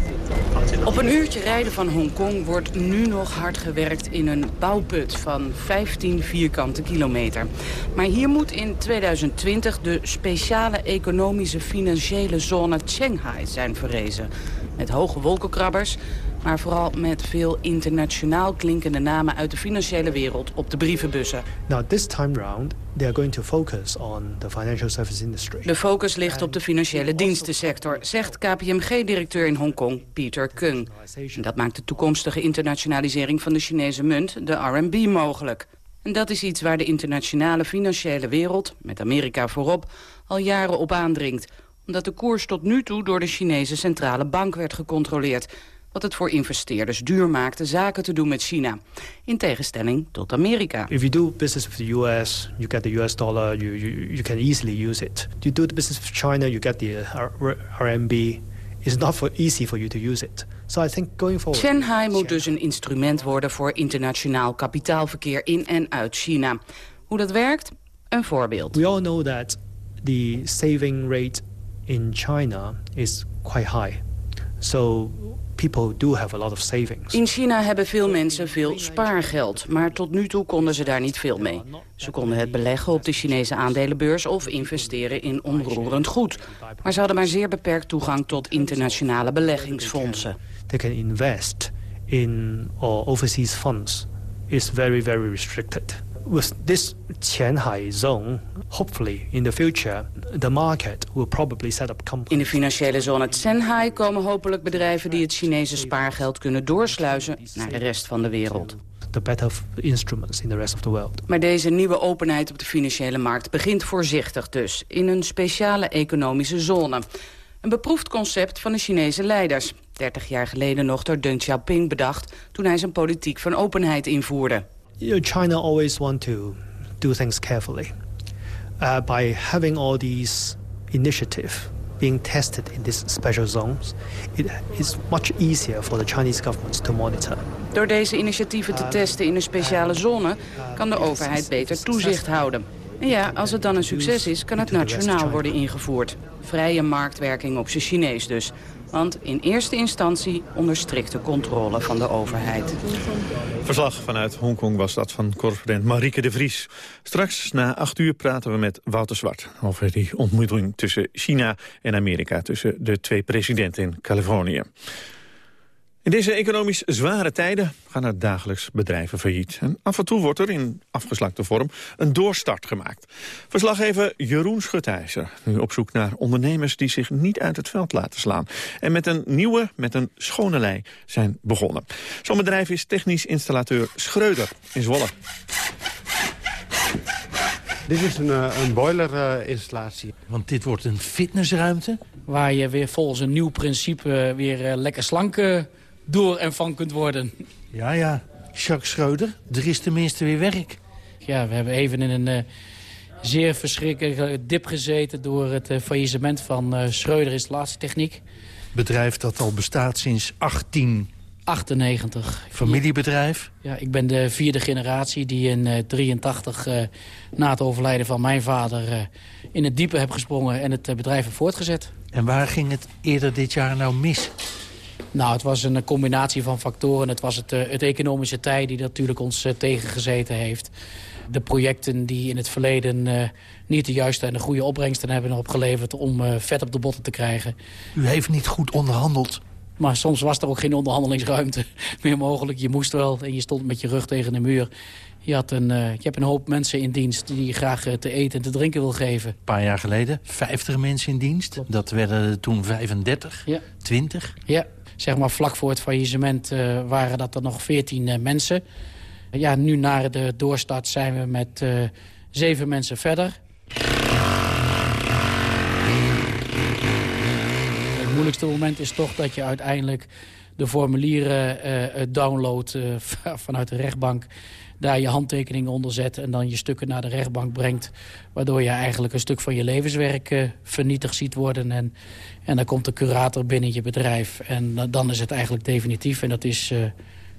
Op een uurtje rijden van Hongkong wordt nu nog hard gewerkt in een bouwput van 15 vierkante kilometer. Maar hier moet in 2020 de speciale economische financiële zone Shanghai zijn verrezen. Met hoge wolkenkrabbers, maar vooral met veel internationaal klinkende namen uit de financiële wereld op de brievenbussen. Now, this time round, they are going to focus on the financial service industry. De focus ligt op de financiële dienstensector, zegt KPMG-directeur in Hongkong Peter Kung. En dat maakt de toekomstige internationalisering van de Chinese munt, de RMB, mogelijk. En dat is iets waar de internationale financiële wereld, met Amerika voorop, al jaren op aandringt. Omdat de koers tot nu toe door de Chinese centrale bank werd gecontroleerd wat het voor investeerders duur maakte zaken te doen met China. In tegenstelling tot Amerika. If you do business with the US, you get the US dollar, you, you, you can easily use it. You do the business with China, you get the uh, RMB. It's not for easy for you to use it. So I think going forward... Shanghai moet dus een instrument worden voor internationaal kapitaalverkeer in en uit China. Hoe dat werkt? Een voorbeeld. We all know that the saving rate in China is quite high. So people do have a lot of savings. In China hebben veel mensen veel spaargeld, maar tot nu toe konden ze daar niet veel mee. Ze konden het beleggen op de Chinese aandelenbeurs of investeren in onroerend goed. Maar ze hadden maar zeer beperkt toegang tot internationale beleggingsfondsen. They can invest in overseas funds. Is very, very restricted. With this Qianhai zone, hopefully in the future, the market will probably set up companies. In de financiële zone Shanghai komen hopelijk bedrijven die het Chinese spaargeld kunnen doorsluizen naar de rest van de wereld. The better instruments in the rest of the world. Maar deze nieuwe openheid op de financiële markt begint voorzichtig dus, in een speciale economische zone. Een beproefd concept van de Chinese leiders. 30 jaar geleden nog door Deng Xiaoping bedacht toen hij zijn politiek van openheid invoerde. You know, China always want to do things carefully. Uh, by having all these initiatives being tested in these special zones, it is much easier for the Chinese government to monitor. Door deze initiatieven te testen in een speciale zone kan de overheid beter toezicht houden. En ja, als het dan een succes is, kan het nationaal worden ingevoerd. Vrije marktwerking op zijn Chinees dus. Want in eerste instantie onder strikte controle van de overheid. Verslag vanuit Hongkong was dat van correspondent Marieke de Vries. Straks na acht uur praten we met Wouter Zwart... over die ontmoeting tussen China en Amerika... tussen de twee presidenten in Californië. In deze economisch zware tijden gaan er dagelijks bedrijven failliet. En af en toe wordt er in afgeslakte vorm een doorstart gemaakt. Verslaggever Jeroen Schutijzer, nu op zoek naar ondernemers die zich niet uit het veld laten slaan. En met een nieuwe, met een schone lei zijn begonnen. Zo'n bedrijf is technisch installateur Schreuder in Zwolle. Dit is een, eh, een boiler-installatie. Want dit wordt een fitnessruimte? Waar je weer volgens een nieuw principe weer eh, lekker slank eh, door en van kunt worden. Ja, ja. Jacques Schreuder, er is tenminste weer werk. Ja, we hebben even in een eh, zeer verschrikkelijke dip gezeten... door het eh, faillissement van eh Schreuder Installatietechniek. Bedrijf dat al bestaat sinds 18... 98. Familiebedrijf? Ja, ik ben de vierde generatie die in 1983 na het overlijden van mijn vader... in het diepe heb gesprongen en het bedrijf heb voortgezet. En waar ging het eerder dit jaar nou mis? Nou, het was een combinatie van factoren. Het was het, eh, het economische tij die natuurlijk ons eh, tegengezeten heeft. De projecten die in het verleden eh, niet de juiste en de goede opbrengsten hebben opgeleverd... om eh, vet op de botten te krijgen. U heeft niet goed onderhandeld. Maar soms was er ook geen onderhandelingsruimte meer mogelijk. Je moest wel en je stond met je rug tegen de muur. Je, had een, eh, je hebt een hoop mensen in dienst die je graag eh, te eten en te drinken wil geven. Een paar jaar geleden, 50 mensen in dienst. Dat werden er toen 35, Ja. 20. Ja, zeg maar vlak voor het faillissement eh, waren dat er nog 14 eh, mensen. Ja, nu na de doorstart zijn we met eh, zeven mensen verder. moeilijkste moment is toch dat je uiteindelijk de formulieren downloadt vanuit de rechtbank. Daar je handtekeningen onder zet en dan je stukken naar de rechtbank brengt. Waardoor je eigenlijk een stuk van je levenswerk vernietigd ziet worden. En, en dan komt de curator binnen je bedrijf. En dan is het eigenlijk definitief. En dat is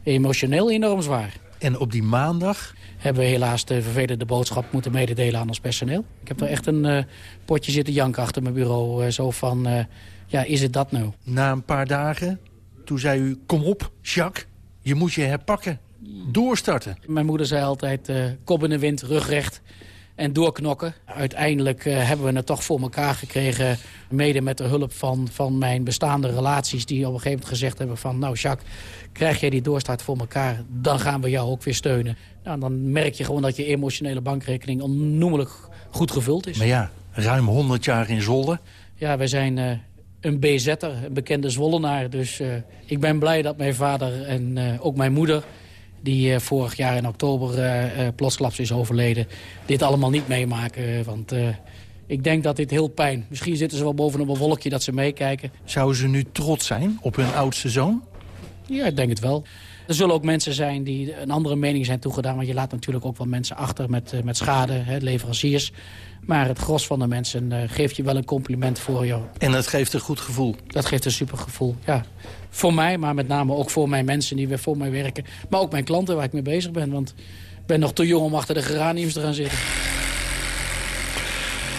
emotioneel enorm zwaar. En op die maandag? Hebben we helaas de vervelende boodschap moeten mededelen aan ons personeel. Ik heb er echt een potje zitten janken achter mijn bureau. zo van, ja, is het dat nou? Na een paar dagen toen zei u, kom op, Jacques, je moet je herpakken. Doorstarten. Mijn moeder zei altijd, uh, kop in de wind, rugrecht en doorknokken. Uiteindelijk uh, hebben we het toch voor elkaar gekregen... mede met de hulp van, van mijn bestaande relaties... die op een gegeven moment gezegd hebben van... nou Jacques, krijg jij die doorstart voor elkaar... dan gaan we jou ook weer steunen. Nou, dan merk je gewoon dat je emotionele bankrekening... onnoemelijk goed gevuld is. Maar ja, ruim 100 jaar in Zolder. Ja, wij zijn uh, een BZ'er, een bekende Zwollenaar. Dus uh, ik ben blij dat mijn vader en ook mijn moeder... die uh, vorig jaar in oktober plotsklaps is overleden... dit allemaal niet meemaken. Want ik denk dat dit heel pijn... Misschien zitten ze wel bovenop een wolkje dat ze meekijken. Zouden ze nu trots zijn op hun oudste zoon? Ja, ik denk het wel. Er zullen ook mensen zijn die een andere mening zijn toegedaan. Want je laat natuurlijk ook wel mensen achter met, met schade, hè, leveranciers. Maar het gros van de mensen uh, geeft je wel een compliment voor jou. En dat geeft een goed gevoel? Dat geeft een super gevoel, ja. Voor mij, maar met name ook voor mijn mensen die weer voor mij werken. Maar ook mijn klanten waar ik mee bezig ben. Want ik ben nog te jong om achter de geraniums te gaan zitten.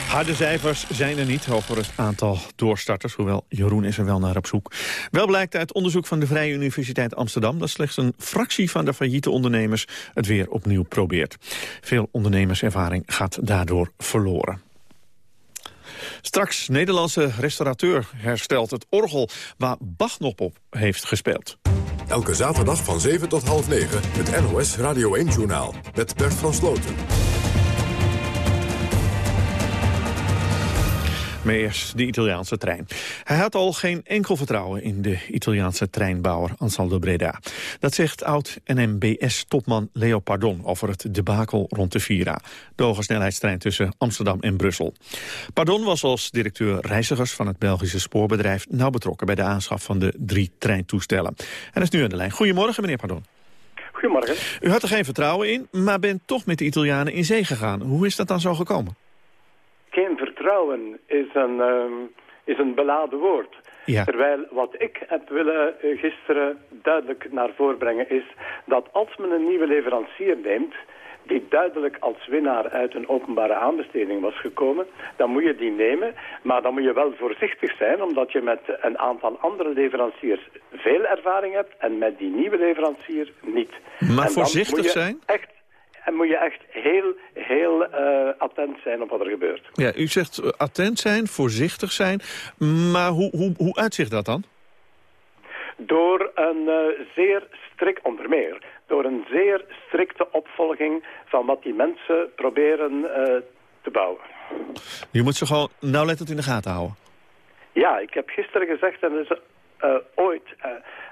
Harde cijfers zijn er niet over het aantal doorstarters... hoewel Jeroen is er wel naar op zoek. Wel blijkt uit onderzoek van de Vrije Universiteit Amsterdam... dat slechts een fractie van de failliete ondernemers het weer opnieuw probeert. Veel ondernemerservaring gaat daardoor verloren. Straks Nederlandse restaurateur herstelt het orgel waar Bach nog op heeft gespeeld. Elke zaterdag van 7 tot half 9 het NOS Radio 1-journaal met Bert van Sloten. De Italiaanse trein. Hij had al geen enkel vertrouwen in de Italiaanse treinbouwer Ansaldo Breda. Dat zegt oud-NMBS-topman Leo Pardon over het debakel rond de Vira. De hoge snelheidstrein tussen Amsterdam en Brussel. Pardon was als directeur reizigers van het Belgische spoorbedrijf... nauw betrokken bij de aanschaf van de drie treintoestellen. En is nu aan de lijn. Goedemorgen, meneer Pardon. Goedemorgen. U had er geen vertrouwen in, maar bent toch met de Italianen in zee gegaan. Hoe is dat dan zo gekomen? Vertrouwen is een, um, is een beladen woord. Ja. Terwijl wat ik heb willen uh, gisteren duidelijk naar voren brengen is dat als men een nieuwe leverancier neemt die duidelijk als winnaar uit een openbare aanbesteding was gekomen, dan moet je die nemen. Maar dan moet je wel voorzichtig zijn, omdat je met een aantal andere leveranciers veel ervaring hebt en met die nieuwe leverancier niet. Maar en voorzichtig zijn? Echt en moet je echt heel, heel uh, attent zijn op wat er gebeurt. Ja, u zegt attent zijn, voorzichtig zijn. Maar hoe, hoe, hoe uitzicht dat dan? Door een uh, zeer strikt, onder meer, door een zeer strikte opvolging van wat die mensen proberen uh, te bouwen. Je moet ze gewoon nauwlettend in de gaten houden. Ja, ik heb gisteren gezegd, en dat is ooit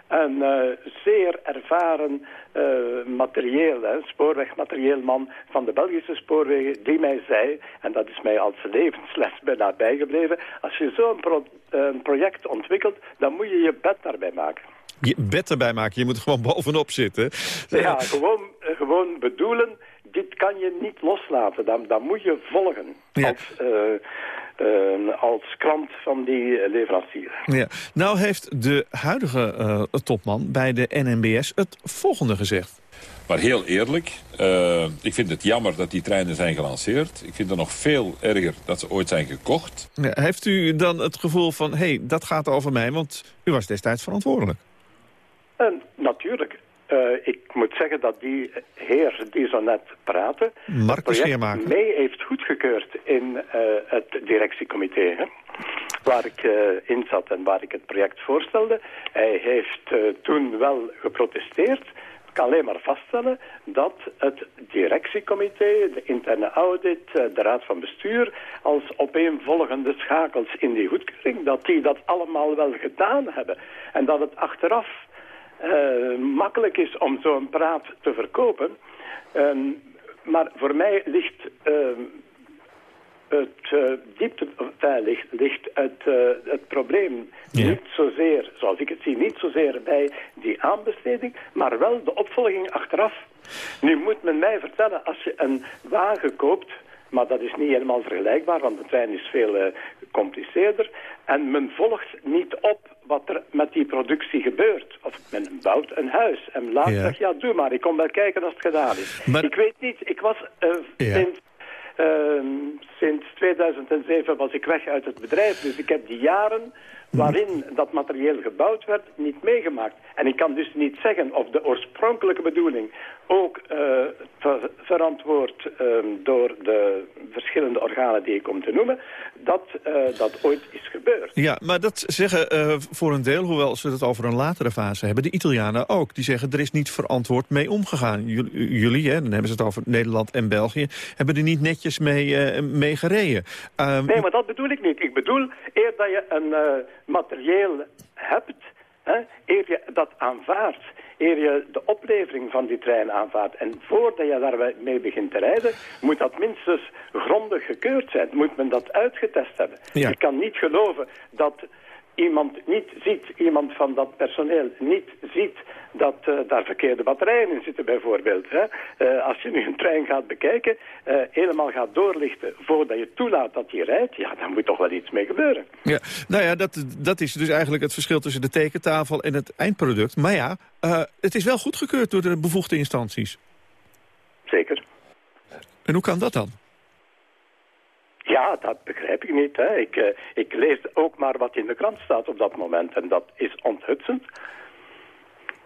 een uh, zeer ervaren uh, materieel, hè, spoorwegmaterieelman van de Belgische spoorwegen, die mij zei, en dat is mij als levensles bijna bijgebleven, als je zo'n pro uh, project ontwikkelt, dan moet je je bed daarbij maken. Je bed erbij maken, je moet er gewoon bovenop zitten. Ja, gewoon, gewoon bedoelen, dit kan je niet loslaten, dan, dan moet je volgen. Ja. Als, uh, als krant van die leverancier. Ja. Nou heeft de huidige uh, topman bij de NMBS het volgende gezegd. Maar heel eerlijk, uh, ik vind het jammer dat die treinen zijn gelanceerd. Ik vind het nog veel erger dat ze ooit zijn gekocht. Ja, heeft u dan het gevoel van, hé, hey, dat gaat over mij, want u was destijds verantwoordelijk? natuurlijk. Uh, ik moet zeggen dat die heer die zo net praatte... Mark de Scheermaker. mee heeft goedgekeurd in uh, het directiecomité... Hè, waar ik uh, in zat en waar ik het project voorstelde. Hij heeft toen wel geprotesteerd. Ik kan alleen maar vaststellen dat het directiecomité, de interne audit, de raad van bestuur... als opeenvolgende schakels in die goedkeuring... dat die dat allemaal wel gedaan hebben. En dat het achteraf uh, makkelijk is om zo'n praat te verkopen. Um, maar voor mij ligt uh, het uh, diepte ligt, ligt het, uh, het probleem niet zozeer, zoals ik het zie, niet zozeer bij die aanbesteding, maar wel de opvolging achteraf. Nu moet men mij vertellen, als je een wagen koopt, maar dat is niet helemaal vergelijkbaar, want de trein is veel uh, compliceerder. En men volgt niet op wat er met die productie gebeurt. Of men bouwt een huis en laat ja. zegt, ja, doe maar, ik kom wel kijken als het gedaan is. Maar... Ik weet niet, ik was uh, ja. sinds, uh, sinds 2007 was ik weg uit het bedrijf, dus ik heb die jaren waarin dat materieel gebouwd werd, niet meegemaakt. En ik kan dus niet zeggen of de oorspronkelijke bedoeling ook uh, ver verantwoord um, door de verschillende organen die ik kom te noemen, dat uh, dat ooit is gebeurd. Ja, maar dat zeggen uh, voor een deel, hoewel ze het over een latere fase hebben, de Italianen ook. Die zeggen er is niet verantwoord mee omgegaan. Jullie, jullie hè, dan hebben ze het over Nederland en België, hebben er niet netjes mee, mee gereden. Um, nee, maar dat bedoel ik niet. Ik bedoel, eer dat je een materieel hebt, hè, eer je dat aanvaardt, eer je de oplevering van die trein aanvaardt en voordat je daarmee begint te rijden, moet dat minstens grondig gekeurd zijn. Moet men dat uitgetest hebben. Ja. Je kan niet geloven dat iemand niet ziet, iemand van dat personeel niet ziet dat uh, daar verkeerde batterijen in zitten bijvoorbeeld. Hè? Uh, als je nu een trein gaat bekijken, uh, helemaal gaat doorlichten voordat je toelaat dat hij rijdt, ja, dan moet toch wel iets mee gebeuren. Ja, nou ja, dat, dat is dus eigenlijk het verschil tussen de tekentafel en het eindproduct. Maar ja, het is wel goedgekeurd door de bevoegde instanties. Zeker. En hoe kan dat dan? Ja, dat begrijp ik niet. Hè. Ik, uh, ik lees ook maar wat in de krant staat op dat moment. En dat is onthutsend.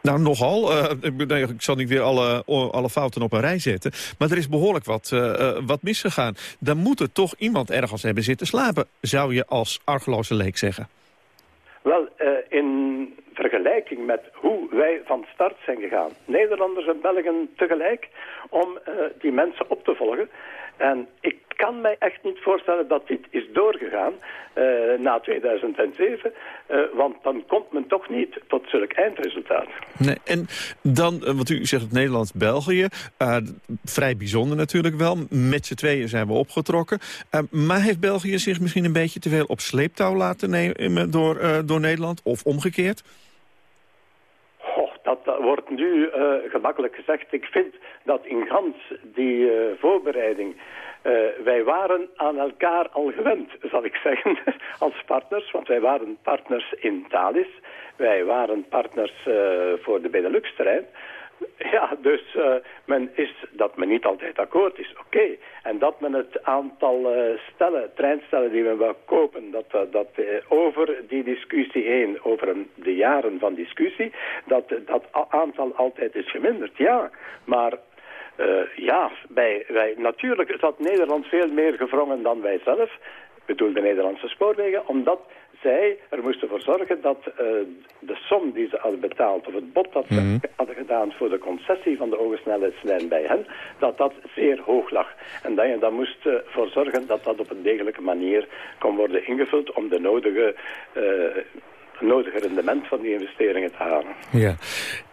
Nou, nogal. Uh, ik, nee, ik zal niet weer alle, alle fouten op een rij zetten. Maar er is behoorlijk wat, uh, wat misgegaan. Dan moet er toch iemand ergens hebben zitten slapen, zou je als argeloze leek zeggen. Wel, in vergelijking met hoe wij van start zijn gegaan, Nederlanders en Belgen tegelijk, om die mensen op te volgen. En ik kan mij echt niet voorstellen dat dit is doorgegaan uh, na 2007. Uh, want dan komt men toch niet tot zulk eindresultaat. Nee, en dan, wat u zegt Nederlands-België. vrij bijzonder natuurlijk wel. Met z'n tweeën zijn we opgetrokken. maar heeft België zich misschien een beetje te veel op sleeptouw laten nemen door, door Nederland? Of omgekeerd? Dat, wordt nu gemakkelijk gezegd. Ik vind dat in gans die voorbereiding uh, wij waren aan elkaar al gewend, zal ik zeggen, als partners. Want wij waren partners in Thalys. Wij waren partners uh, voor de Benelux-terrein. Ja, dus uh, men is dat men niet altijd akkoord is, oké. En dat men het aantal uh, stellen, treinstellen die men wil kopen, dat, uh, dat over die discussie heen, over een, de jaren van discussie, dat dat aantal altijd is geminderd, ja. Maar ja, bij, wij, natuurlijk zat Nederland veel meer gevrongen dan wij zelf. Ik bedoel de Nederlandse spoorwegen, omdat zij er moesten voor zorgen dat uh, de som die ze hadden betaald, of het bod dat ze mm -hmm. hadden gedaan voor de concessie van de hogesnelheidslijn bij hen, dat dat zeer hoog lag. En dat je dan moest uh, voor zorgen dat dat op een degelijke manier kon worden ingevuld om de nodige uh, nodige rendement van die investeringen te halen. Ja.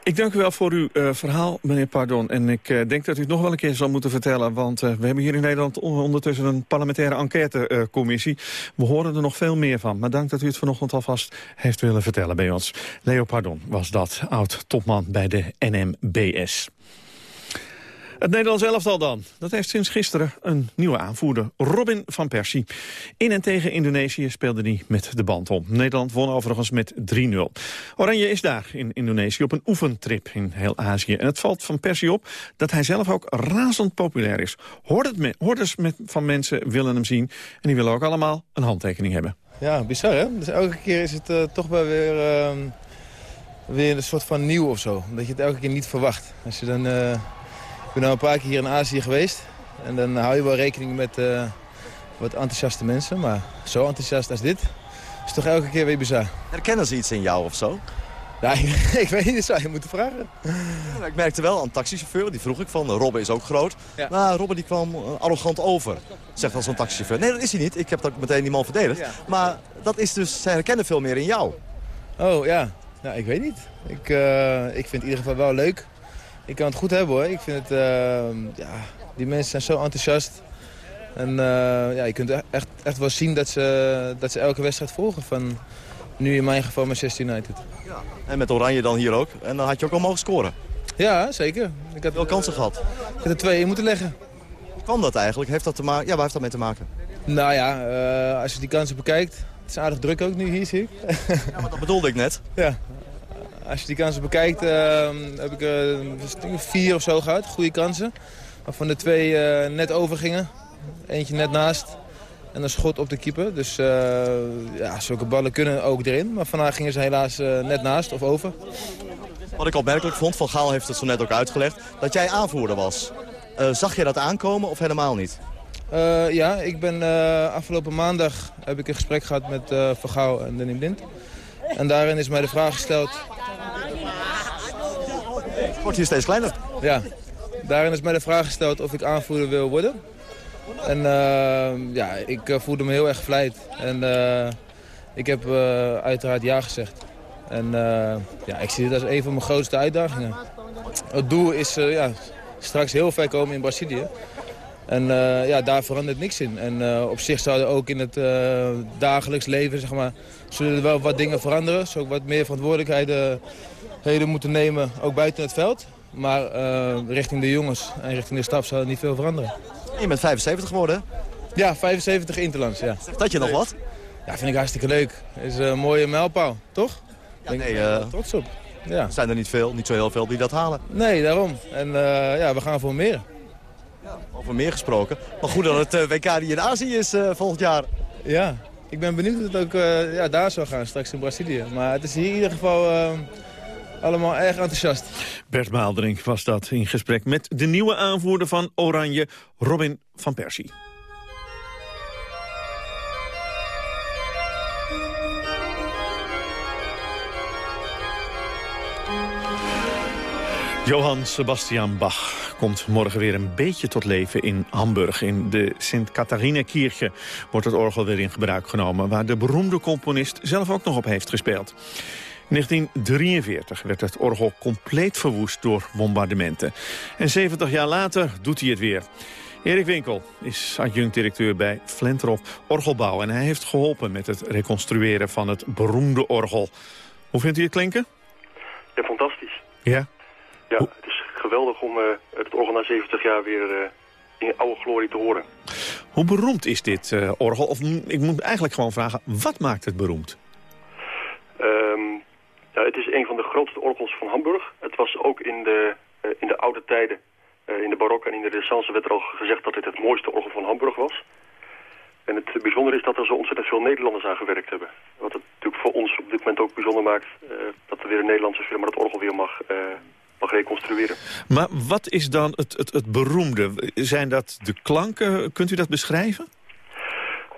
Ik dank u wel voor uw uh, verhaal, meneer Pardon. En ik uh, denk dat u het nog wel een keer zal moeten vertellen... want uh, we hebben hier in Nederland ondertussen een parlementaire enquêtecommissie. we horen er nog veel meer van. Maar dank dat u het vanochtend alvast heeft willen vertellen bij ons. Leo Pardon was dat, oud-topman bij de NMBS. Het Nederlands elftal dan. Dat heeft sinds gisteren een nieuwe aanvoerder, Robin van Persie. In en tegen Indonesië speelde hij met de band om. Nederland won overigens met 3-0. Oranje is daar in Indonesië op een oefentrip in heel Azië. En het valt van Persie op dat hij zelf ook razend populair is. Hordes met, van mensen willen hem zien. En die willen ook allemaal een handtekening hebben. Ja, bizar hè? Dus elke keer is het uh, toch wel weer... Uh, weer een soort van nieuw of zo. Dat je het elke keer niet verwacht. Als je dan... Uh ik ben al een paar keer hier in Azië geweest. En dan hou je wel rekening met uh, wat enthousiaste mensen. Maar zo enthousiast als dit is toch elke keer weer bizar. Herkennen ze iets in jou of zo? Ja, ik, ik weet niet, dat zou je moeten vragen. Ja, ik merkte wel een taxichauffeur, die vroeg ik van, Robbe is ook groot. Ja. Maar Robbe die kwam arrogant over, zegt als een taxichauffeur. Nee, dat is hij niet. Ik heb dat meteen die man verdedigd. Ja. Maar dat is dus, zij herkennen veel meer in jou. Oh ja, nou, ik weet niet. Ik, uh, ik vind het in ieder geval wel leuk ik kan het goed hebben hoor. Ik vind het, uh, ja, die mensen zijn zo enthousiast. En eh, ja, je kunt e- echt, echt wel zien dat ze, dat ze elke wedstrijd volgen. Van nu in mijn geval Manchester United. En met Oranje dan hier ook. En dan had je ook al mogen scoren. Ja, zeker. Ik had wel kansen gehad. Ik had er twee in moeten leggen. Hoe kan dat eigenlijk? Heeft dat te maken? Ja, waar heeft dat mee te maken? Nou ja, eh, als je die kansen bekijkt. Het is aardig druk ook nu hier, zie ik. Ja, maar dat bedoelde ik net. Ja. Als je die kansen bekijkt, eh, heb ik uh, vier of zo gehad. Goede kansen. Waarvan de twee net over gingen. Eentje net naast. En een schot op de keeper. Dus ja, zulke ballen kunnen ook erin. Maar vandaag gingen ze helaas net naast of over. Wat ik opmerkelijk vond, Van Gaal heeft het zo net ook uitgelegd, dat jij aanvoerder was. zag je dat aankomen of helemaal niet? Uh, ja, ik ben uh, afgelopen maandag heb ik een gesprek gehad met Van Gaal en Danny Blind. En daarin is mij de vraag gesteld... Het wordt hier steeds kleiner. Ja, daarin is mij de vraag gesteld of ik aanvoerder wil worden. En ja, ik voelde me heel erg gevleid. En ik heb uiteraard ja gezegd. En ja, ik zie het als een van mijn grootste uitdagingen. Het doel is ja, straks heel ver komen in Brazilië. En ja, daar verandert niks in. En op zich zouden ook in het dagelijks leven, zeg maar, zullen er wel wat dingen veranderen. Zo ook wat meer verantwoordelijkheden moeten nemen, ook buiten het veld. Maar richting de jongens en richting de staf zal er niet veel veranderen. Je bent 75 geworden, Ja, 75 Interlands, ja. Zegt dat je nog wat? Ja, vind ik hartstikke leuk. is een mooie mijlpaal, toch? Ja, nee, uh, trots op. Ja. Zijn er niet, veel, niet zo heel veel die dat halen? Nee, daarom. En ja, we gaan voor meer. Over meer gesproken. Maar goed dat het WK die in Azië is uh, volgend jaar. Ja, ik ben benieuwd hoe het ook uh, ja, daar zou gaan, straks in Brazilië. Maar het is hier in ieder geval allemaal erg enthousiast. Bert Maalderink was dat in gesprek met de nieuwe aanvoerder van Oranje, Robin van Persie. Johann Sebastian Bach komt morgen weer een beetje tot leven in Hamburg. In de Sint-Catharina-kirche wordt het orgel weer in gebruik genomen... waar de beroemde componist zelf ook nog op heeft gespeeld. In 1943 werd het orgel compleet verwoest door bombardementen. En 70 jaar later doet hij het weer. Erik Winkel is adjunct-directeur bij Flentrop Orgelbouw... en hij heeft geholpen met het reconstrueren van het beroemde orgel. Hoe vindt u het klinken? Ja, fantastisch. Ja? Ja, het is geweldig om uh, het orgel na 70 jaar weer uh, in oude glorie te horen. Hoe beroemd is dit uh, orgel? Of ik moet eigenlijk gewoon vragen, wat maakt het beroemd? Um, ja, het is een van de grootste orgels van Hamburg. Het was ook in de, in de oude tijden, in de barok en in de renaissance werd er al gezegd dat dit het mooiste orgel van Hamburg was. En het bijzondere is dat er zo ontzettend veel Nederlanders aan gewerkt hebben. Wat het natuurlijk voor ons op dit moment ook bijzonder maakt... dat er weer een Nederlandse firma dat orgel weer mag, mag reconstrueren. Maar wat is dan het, het, het beroemde? Zijn dat de klanken? Kunt u dat beschrijven?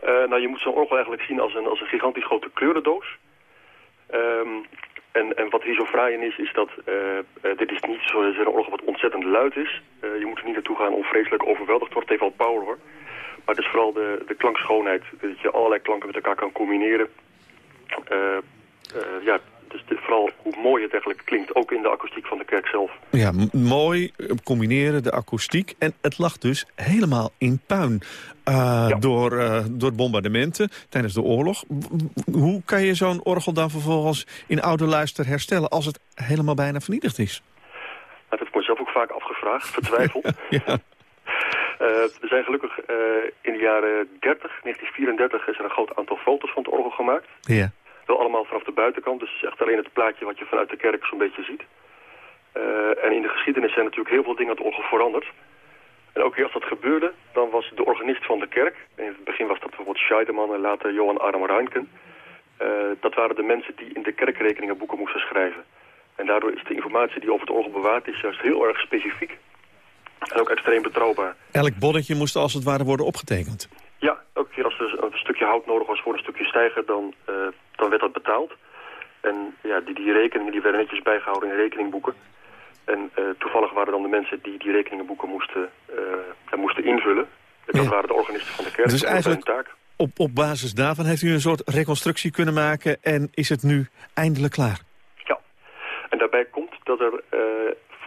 Uh, nou, je moet zo'n orgel eigenlijk zien als een, als een gigantisch grote kleurendoos. Um, en, en wat hier zo fraai in is, is dat uh, uh, dit is niet zo'n orgel wat ontzettend luid is. je moet er niet naartoe gaan om vreselijk overweldigd te worden. Het heeft wel power hoor. Maar het is vooral de, de klankschoonheid. Dat je allerlei klanken met elkaar kan combineren. ja, dus vooral hoe mooi het eigenlijk klinkt, ook in de akoestiek van de kerk zelf. Ja, mooi combineren, de akoestiek. En het lag dus helemaal in puin uh, ja. door, uh, door bombardementen tijdens de oorlog. Hoe kan je zo'n orgel dan vervolgens in oude luister herstellen... als het helemaal bijna vernietigd is? Nou, dat heb ik mezelf ook vaak afgevraagd, vertwijfeld. ja. Uh, er zijn gelukkig in de jaren 30, 1934, is er een groot aantal foto's van het orgel gemaakt. Ja wel allemaal vanaf de buitenkant. Dus het is echt alleen het plaatje wat je vanuit de kerk zo'n beetje ziet. Uh, en in de geschiedenis zijn natuurlijk heel veel dingen veranderd. En ook als dat gebeurde, dan was de organist van de kerk... in het begin was dat bijvoorbeeld Scheidemann en later Johan Aram Reinken... Uh, dat waren de mensen die in de kerkrekeningen boeken moesten schrijven. En daardoor is de informatie die over het orgel bewaard is juist heel erg specifiek. En ook extreem betrouwbaar. Elk bonnetje moest als het ware worden opgetekend. Ja, elke keer als er een stukje hout nodig was voor een stukje stijger, dan, uh, dan werd dat betaald. En ja, die, die rekeningen die werden netjes bijgehouden in rekeningboeken. En uh, toevallig waren dan de mensen die die rekeningenboeken moesten, uh, moesten invullen. En dat ja. waren de organisten van de kerk. Dus eigenlijk taak. Op, op basis daarvan heeft u een soort reconstructie kunnen maken en is het nu eindelijk klaar? Ja, en daarbij komt dat er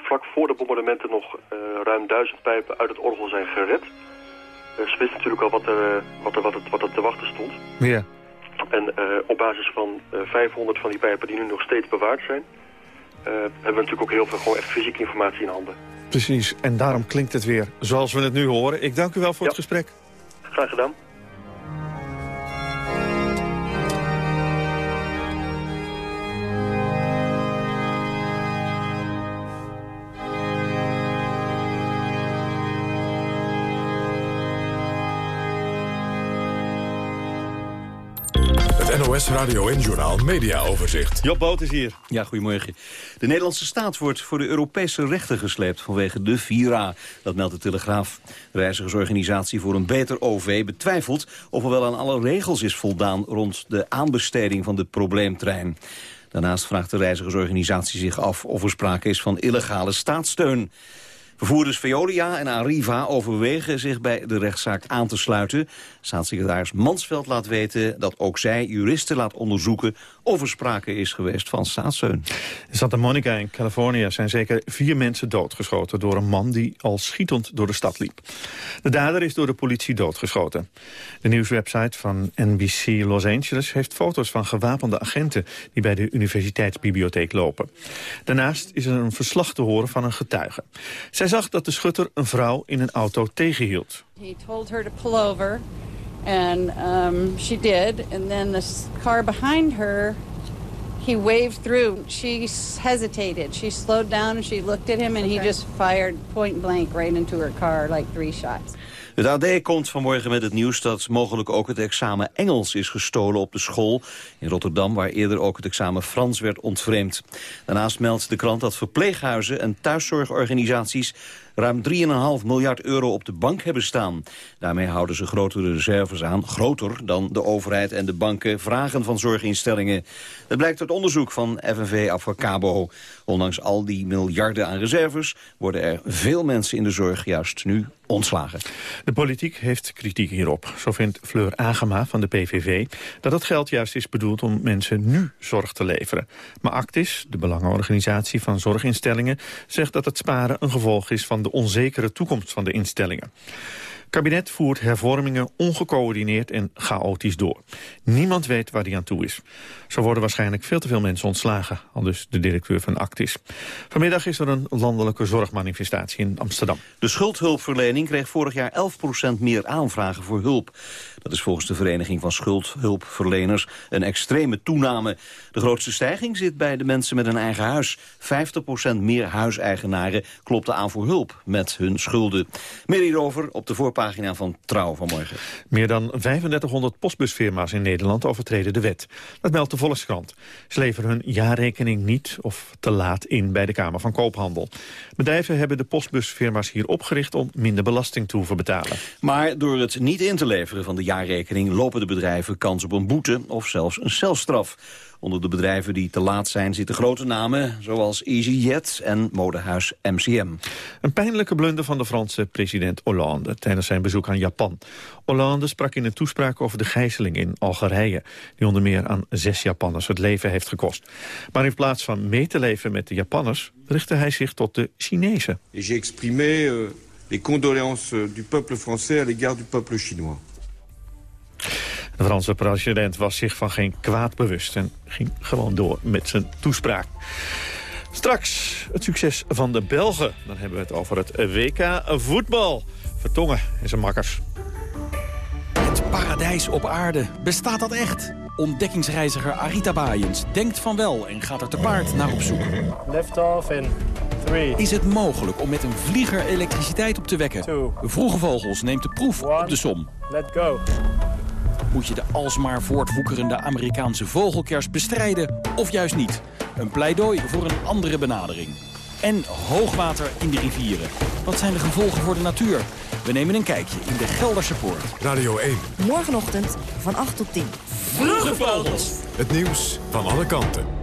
vlak voor de bombardementen nog ruim duizend pijpen uit het orgel zijn gered. Ze wisten natuurlijk al wat er, wat, er, wat, het, wat er te wachten stond. Ja. En op basis van 500 van die pijpen die nu nog steeds bewaard zijn... hebben we natuurlijk ook heel veel gewoon echt fysieke informatie in handen. Precies, en daarom klinkt het weer zoals we het nu horen. Ik dank u wel voor het gesprek. Graag gedaan. NOS Radio en Journal Media Overzicht. Job Boot is hier. Ja, goedemorgen. De Nederlandse staat wordt voor de Europese rechter gesleept vanwege de Vira. Dat meldt de Telegraaf. De reizigersorganisatie voor een beter OV betwijfelt of er wel aan alle regels is voldaan rond de aanbesteding van de probleemtrein. Daarnaast vraagt de reizigersorganisatie zich af of er sprake is van illegale staatssteun. Vervoerders Veolia en Arriva overwegen zich bij de rechtszaak aan te sluiten. Staatssecretaris Mansveld laat weten dat ook zij juristen laat onderzoeken of er sprake is geweest van staatssteun. In Santa Monica in Californië zijn zeker vier mensen doodgeschoten door een man die al schietend door de stad liep. De dader is door de politie doodgeschoten. De nieuwswebsite van NBC Los Angeles heeft foto's van gewapende agenten die bij de universiteitsbibliotheek lopen. Daarnaast is er een verslag te horen van een getuige. Zij zag dat de schutter een vrouw in een auto tegenhield. He told her to pull over and um, she did and then the car behind her he waved through. She hesitated. She slowed down and she looked at him and he just fired point blank right into her car like three shots. Het AD komt vanmorgen met het nieuws dat mogelijk ook het examen Engels is gestolen op de school in Rotterdam, waar eerder ook het examen Frans werd ontvreemd. Daarnaast meldt de krant dat verpleeghuizen en thuiszorgorganisaties ruim 3,5 miljard euro op de bank hebben staan. Daarmee houden ze grotere reserves aan, groter dan de overheid en de banken vragen van zorginstellingen. Dat blijkt uit onderzoek van FNV Avocabo. Ondanks al die miljarden aan reserves worden er veel mensen in de zorg juist nu ontslagen. De politiek heeft kritiek hierop. Zo vindt Fleur Agema van de PVV dat het geld juist is bedoeld om mensen nu zorg te leveren. Maar Actis, de belangenorganisatie van zorginstellingen, zegt dat het sparen een gevolg is van de onzekere toekomst van de instellingen. Kabinet voert hervormingen ongecoördineerd en chaotisch door. Niemand weet waar die aan toe is. Zo worden waarschijnlijk veel te veel mensen ontslagen, al dus de directeur van Actis. Vanmiddag is er een landelijke zorgmanifestatie in Amsterdam. De schuldhulpverlening kreeg vorig jaar 11% meer aanvragen voor hulp. Dat is volgens de Vereniging van Schuldhulpverleners een extreme toename. De grootste stijging zit bij de mensen met een eigen huis. 50% meer huiseigenaren klopten aan voor hulp met hun schulden. Meer hierover op de voorpagina van Trouw vanmorgen. Meer dan 3500 postbusfirma's in Nederland overtreden de wet. Dat meldt de Volkskrant. Ze leveren hun jaarrekening niet of te laat in bij de Kamer van Koophandel. Bedrijven hebben de postbusfirma's hier opgericht om minder belasting te hoeven betalen. Maar door het niet in te leveren van de jaarrekening lopen de bedrijven kans op een boete of zelfs een celstraf. Onder de bedrijven die te laat zijn zitten grote namen... zoals EasyJet en modehuis MCM. Een pijnlijke blunder van de Franse president Hollande... tijdens zijn bezoek aan Japan. Hollande sprak in een toespraak over de gijzeling in Algerije... die onder meer aan zes Japanners het leven heeft gekost. Maar in plaats van mee te leven met de Japanners... richtte hij zich tot de Chinezen. J'ai exprimé euh, les condoléances du peuple français à l'égard du peuple chinois. De Franse president was zich van geen kwaad bewust... en ging gewoon door met zijn toespraak. Straks het succes van de Belgen. Dan hebben we het over het WK voetbal. Vertongen en zijn makkers. Het paradijs op aarde. Bestaat dat echt? Ontdekkingsreiziger Arita Bayens denkt van wel en gaat er te paard naar op zoek. Lift off in 3. Is het mogelijk om met een vlieger elektriciteit op te wekken? Two. Vroege Vogels neemt de proef op de som. Let go. Moet je de alsmaar voortwoekerende Amerikaanse vogelkers bestrijden of juist niet? Een pleidooi voor een andere benadering. En hoogwater in de rivieren. Wat zijn de gevolgen voor de natuur? We nemen een kijkje in de Gelderse Poort. Radio 1. Morgenochtend van 8 tot 10. Vroege Vogels. Het nieuws van alle kanten.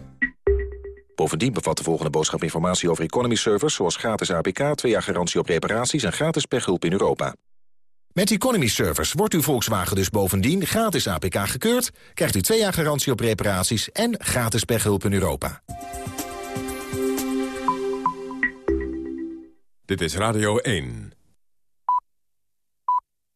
Bovendien bevat de volgende boodschap informatie over economy servers... zoals gratis APK, 2 jaar garantie op reparaties en gratis pechhulp in Europa. Met Economy Servers wordt uw Volkswagen dus bovendien gratis APK gekeurd... krijgt u 2 jaar garantie op reparaties en gratis pechhulp in Europa. Dit is Radio 1.